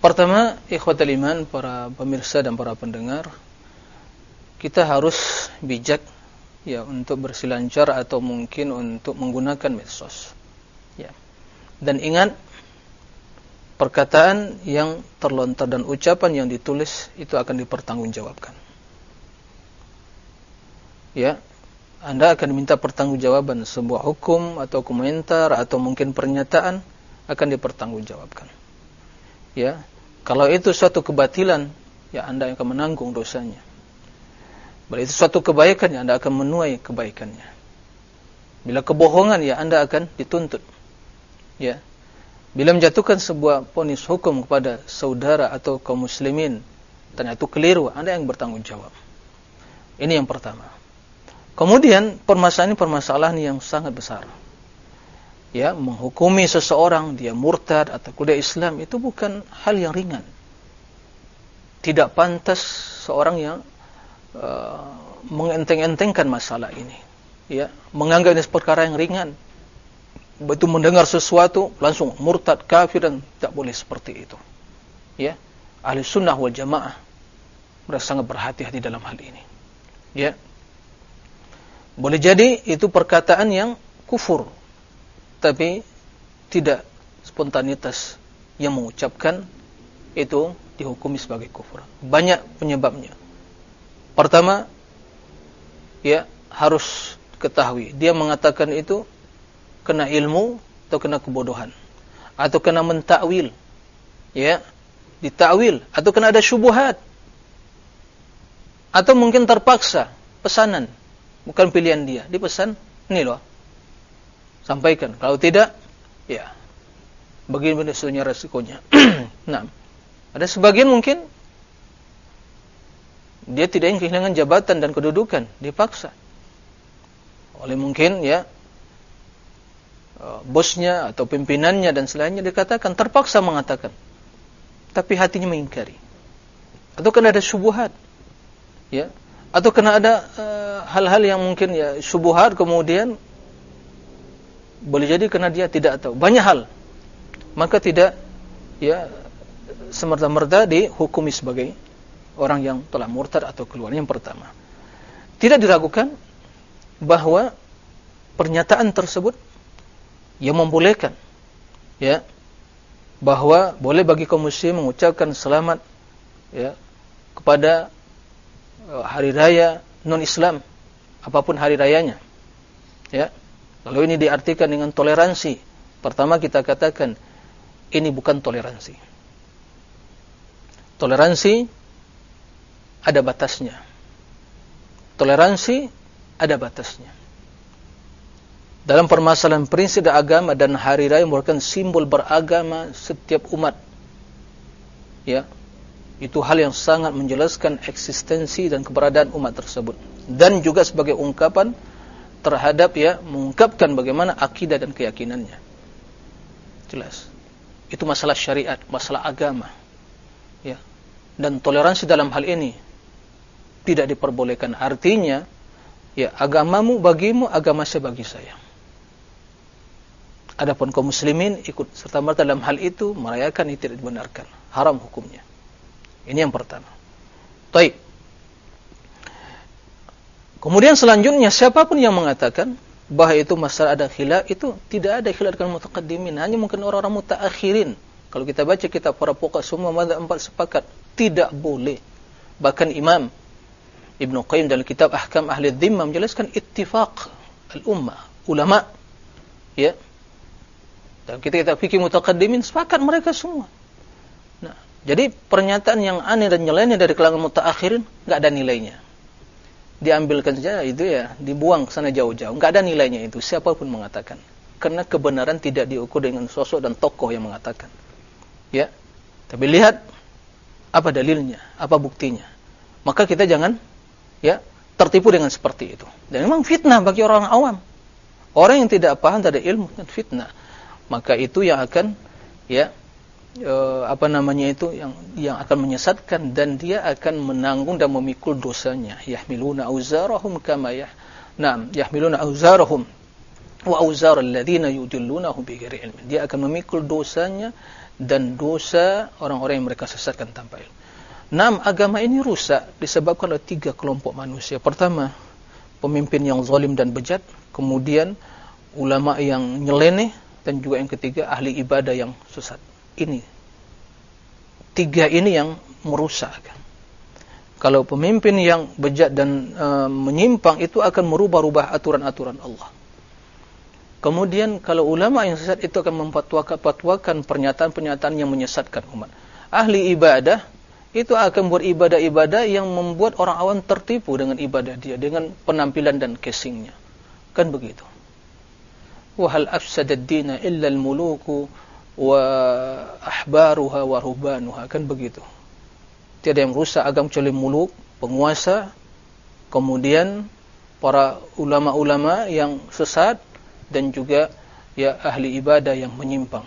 Pertama, ikhwatul iman, para pemirsa dan para pendengar, kita harus bijak ya untuk bersilancar atau mungkin untuk menggunakan medsos. Ya. Dan ingat perkataan yang terlontar dan ucapan yang ditulis itu akan dipertanggungjawabkan. Ya, anda akan diminta pertanggungjawaban sebuah hukum atau komentar atau mungkin pernyataan akan dipertanggungjawabkan. Ya, kalau itu suatu kebatilan, ya Anda yang akan menanggung dosanya. Bila itu suatu kebaikan, ya Anda akan menuai kebaikannya. Bila kebohongan, ya Anda akan dituntut. Ya, bila menjatuhkan sebuah ponis hukum kepada saudara atau kaum muslimin, ternyata itu keliru, Anda yang bertanggung jawab. Ini yang pertama. Kemudian permasalahan ini permasalahan yang sangat besar. Ya, menghukumi seseorang dia murtad atau kuda Islam itu bukan hal yang ringan. Tidak pantas seorang yang uh, mengenteng-entengkan masalah ini. Ya, menganggap ini perkara yang ringan. Betul mendengar sesuatu langsung murtad kafir dan tidak boleh seperti itu. Ya, ahli sunnah wal jamaah mereka sangat berhati-hati dalam hal ini. Ya, boleh jadi itu perkataan yang kufur, tapi tidak spontanitas yang mengucapkan itu dihukumi sebagai kufur. Banyak penyebabnya. Pertama, ya harus ketahui dia mengatakan itu kena ilmu atau kena kebodohan atau kena mentakwil ya ditakwil atau kena ada syubhat atau mungkin terpaksa pesanan bukan pilihan dia. Dipesan, ini loh. Sampaikan. Kalau tidak, ya. Bagaimana sebenarnya resikonya? nah, ada sebagian mungkin dia tidak ingin kehilangan jabatan dan kedudukan, dipaksa. Oleh mungkin ya bosnya atau pimpinannya dan selainnya dikatakan terpaksa mengatakan. Tapi hatinya mengingkari. Atau kan ada subuhat. Ya, atau kena ada eh, hal-hal uh, yang mungkin ya subuhat kemudian boleh jadi karena dia tidak tahu banyak hal maka tidak ya semerta-merta dihukumi sebagai orang yang telah murtad atau keluar yang pertama tidak diragukan bahwa pernyataan tersebut yang membolehkan ya bahwa boleh bagi kaum muslim mengucapkan selamat ya kepada Eh, hari raya non-Islam, apa pun hari rayanya. Ya. Lalu ini diartikan dengan toleransi. Pertama kita katakan ini bukan toleransi. Toleransi ada batasnya. Toleransi ada batasnya. Dalam permasalahan prinsip agama dan hari raya merupakan simbol beragama setiap umat. Ya. Itu hal yang sangat menjelaskan eksistensi dan keberadaan umat tersebut. Dan juga sebagai ungkapan terhadap ya mengungkapkan bagaimana akidah dan keyakinannya. Jelas. Itu masalah syariat, masalah agama. Ya. Dan toleransi dalam hal ini tidak diperbolehkan. Artinya, ya agamamu bagimu, agama saya bagi saya. Adapun kaum muslimin ikut serta merta dalam hal itu merayakan itu tidak dibenarkan. Haram hukumnya. Ini yang pertama. Baik. Kemudian selanjutnya siapa pun yang mengatakan bahwa itu masalah ada khilaf itu tidak ada khilaf dengan mutaqaddimin, hanya mungkin orang-orang mutaakhirin. Kalau kita baca kitab para pokok semua mazhab empat sepakat tidak boleh. Bahkan Imam Ibnu Qayyim dalam kitab Ahkam Ahli Dhimmah menjelaskan ittifaq al-ummah, ulama ya dan kita kita fikih mutaqaddimin sepakat mereka semua. Nah, jadi pernyataan yang aneh dan nyeleneh dari kalangan mutaakhirin nggak ada nilainya. Diambilkan saja itu ya, dibuang ke sana jauh-jauh. Nggak ada nilainya itu siapa pun mengatakan. Karena kebenaran tidak diukur dengan sosok dan tokoh yang mengatakan. Ya. Tapi lihat apa dalilnya, apa buktinya. Maka kita jangan ya tertipu dengan seperti itu. Dan memang fitnah bagi orang awam. Orang yang tidak paham dari ilmu dan fitnah maka itu yang akan ya e, apa namanya itu yang yang akan menyesatkan dan dia akan menanggung dan memikul dosanya. Yahmiluna auzarahum kama yah Naam yahmiluna auzarahum wa auzar alladziina yudillunahum bighairi ilmin. Dia akan memikul dosanya dan dosa orang-orang yang mereka sesatkan tanpa ilmu. Naam agama ini rusak disebabkan oleh tiga kelompok manusia. Pertama pemimpin yang zalim dan bejat. Kemudian ulama yang nyeleneh dan juga yang ketiga ahli ibadah yang sesat. Ini tiga ini yang merusak. Kalau pemimpin yang bejat dan e, menyimpang itu akan merubah-rubah aturan-aturan Allah. Kemudian kalau ulama yang sesat itu akan memfatwakan pernyataan-pernyataan yang menyesatkan umat. Ahli ibadah itu akan buat ibadah-ibadah yang membuat orang awam tertipu dengan ibadah dia, dengan penampilan dan casingnya. Kan begitu. وهل أفسد الدين إلا الملوك وأحبارها wa كان kan begitu. Tiada yang rusak agama kecuali muluk penguasa kemudian para ulama-ulama yang sesat dan juga ya ahli ibadah yang menyimpang.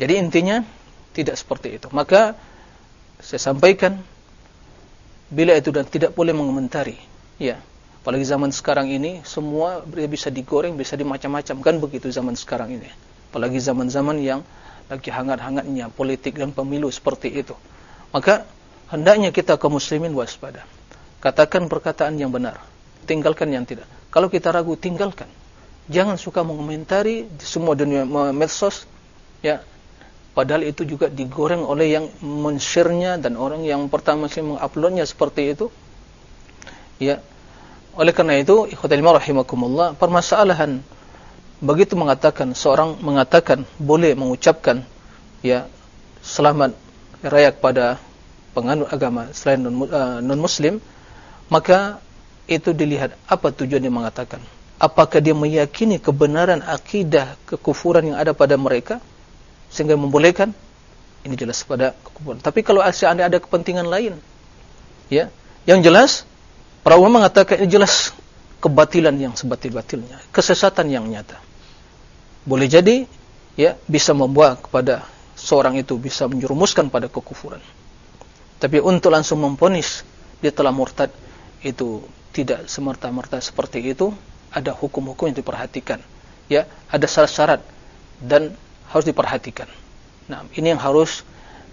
Jadi intinya tidak seperti itu. Maka saya sampaikan bila itu dan tidak boleh mengomentari ya Apalagi zaman sekarang ini semua bisa digoreng, bisa dimacam-macam kan begitu zaman sekarang ini. Apalagi zaman-zaman yang lagi hangat-hangatnya politik dan pemilu seperti itu. Maka hendaknya kita kaum muslimin waspada. Katakan perkataan yang benar, tinggalkan yang tidak. Kalau kita ragu, tinggalkan. Jangan suka mengomentari semua dunia medsos ya. Padahal itu juga digoreng oleh yang men-share-nya dan orang yang pertama sih menguploadnya seperti itu. Ya, oleh karena itu, ikhwatul rahimakumullah, permasalahan begitu mengatakan seorang mengatakan boleh mengucapkan ya selamat raya kepada penganut agama selain non, uh, non muslim, maka itu dilihat apa tujuan dia mengatakan. Apakah dia meyakini kebenaran akidah kekufuran yang ada pada mereka sehingga membolehkan? Ini jelas pada kekufuran. Tapi kalau seandainya ada kepentingan lain, ya, yang jelas Para ulama mengatakan ini jelas kebatilan yang sebatil-batilnya, kesesatan yang nyata. Boleh jadi ya bisa membawa kepada seorang itu bisa menjerumuskan pada kekufuran. Tapi untuk langsung memponis dia telah murtad itu tidak semerta-merta seperti itu, ada hukum-hukum yang diperhatikan. Ya, ada syarat-syarat dan harus diperhatikan. Nah, ini yang harus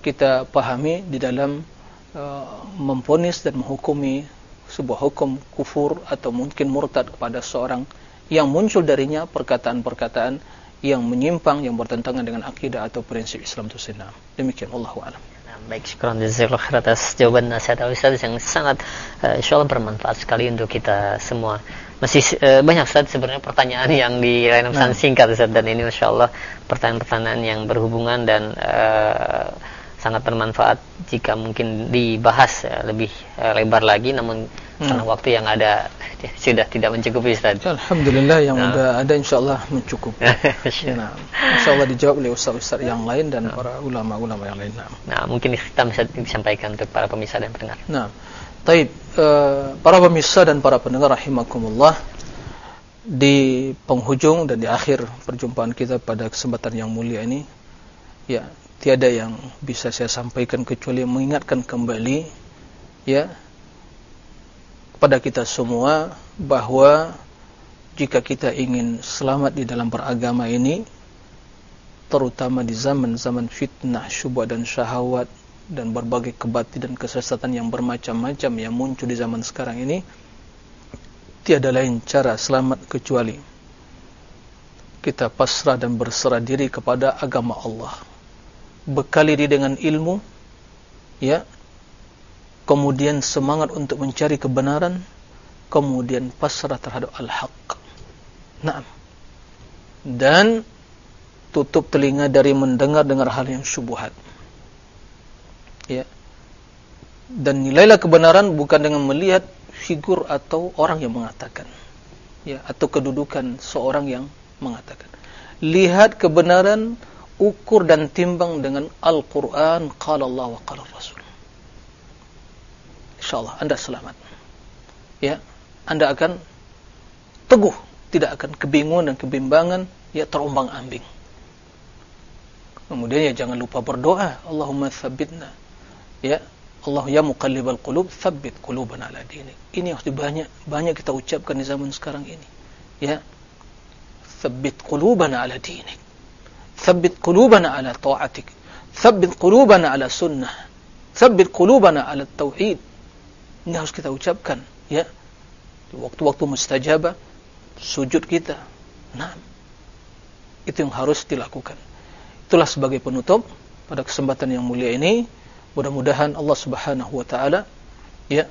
kita pahami di dalam uh, memponis dan menghukumi sebuah hukum kufur atau mungkin murtad kepada seorang yang muncul darinya perkataan-perkataan yang menyimpang yang bertentangan dengan akidah atau prinsip Islam itu sendiri. Demikian Allah a'lam. Baik, syukur jazakallahu khair atas jawaban nasihat Ustaz yang sangat uh, insyaallah bermanfaat sekali untuk kita semua. Masih uh, banyak Ustaz sebenarnya pertanyaan yang di lain nah. singkat Ustaz dan ini insyaallah pertanyaan-pertanyaan yang berhubungan dan uh, sangat bermanfaat jika mungkin dibahas ya, lebih uh, lebar lagi namun hmm. karena waktu yang ada sudah tidak mencukupi Ustaz. Alhamdulillah yang nah. udah ada insyaallah mencukupi. ya, nah, insyaallah dijawab oleh ustaz-ustaz yang lain dan nah. para ulama-ulama yang lain. Nah. nah, mungkin kita bisa disampaikan untuk para pemirsa dan pendengar. Nah, taib uh, para pemirsa dan para pendengar rahimakumullah di penghujung dan di akhir perjumpaan kita pada kesempatan yang mulia ini ya tiada yang bisa saya sampaikan kecuali mengingatkan kembali ya kepada kita semua bahwa jika kita ingin selamat di dalam beragama ini terutama di zaman-zaman fitnah, syubhat dan syahwat dan berbagai kebatilan kesesatan yang bermacam-macam yang muncul di zaman sekarang ini tiada lain cara selamat kecuali kita pasrah dan berserah diri kepada agama Allah bekali diri dengan ilmu ya kemudian semangat untuk mencari kebenaran kemudian pasrah terhadap al-haq. Naam. Dan tutup telinga dari mendengar dengar hal yang syubhat. Ya. Dan nilailah kebenaran bukan dengan melihat figur atau orang yang mengatakan. Ya atau kedudukan seorang yang mengatakan. Lihat kebenaran ukur dan timbang dengan Al-Quran qala Allah wa qala Rasul. Insyaallah anda selamat. Ya anda akan teguh tidak akan kebingungan dan kebimbangan ya terombang ambing. Kemudian ya jangan lupa berdoa. Allahumma thabbitna. Ya Allah ya muqallibal qulub thabbit qulubana ala dinik. Ini harus banyak banyak kita ucapkan di zaman sekarang ini. Ya thabbit qulubana ala dinik Thabbit qulubana ala ta'atik. Thabbit qulubana ala sunnah. Thabbit qulubana ala tauhid. Ini harus kita ucapkan, ya. Waktu-waktu mustajabah, sujud kita. Nah, itu yang harus dilakukan. Itulah sebagai penutup pada kesempatan yang mulia ini. Mudah-mudahan Allah Subhanahu wa taala ya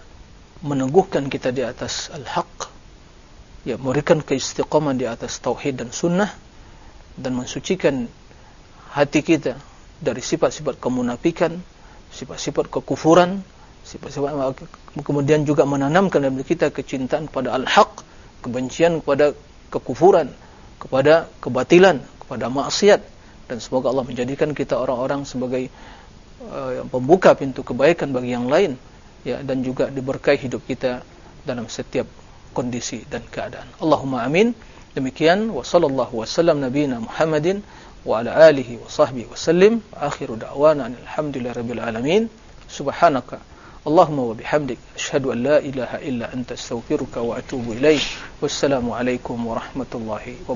meneguhkan kita di atas al-haq ya memberikan keistiqomahan di atas tauhid dan sunnah dan mensucikan hati kita dari sifat-sifat kemunafikan, sifat-sifat kekufuran, sifat-sifat kemudian juga menanamkan dalam kita kecintaan kepada al-haq, kebencian kepada kekufuran, kepada kebatilan, kepada maksiat dan semoga Allah menjadikan kita orang-orang sebagai uh, pembuka pintu kebaikan bagi yang lain ya dan juga diberkahi hidup kita dalam setiap kondisi dan keadaan. Allahumma amin. Demikian wa sallallahu wasallam nabiyina Muhammadin wa ala alihi wa sahbihi wasallim. Akhiru da'wana alhamdulillahi rabbil alamin. Subhanaka Allahumma wa bihamdik asyhadu an la ilaha illa anta astaghfiruka wa atubu ilaik. Wassalamu alaikum warahmatullahi wabarakatuh.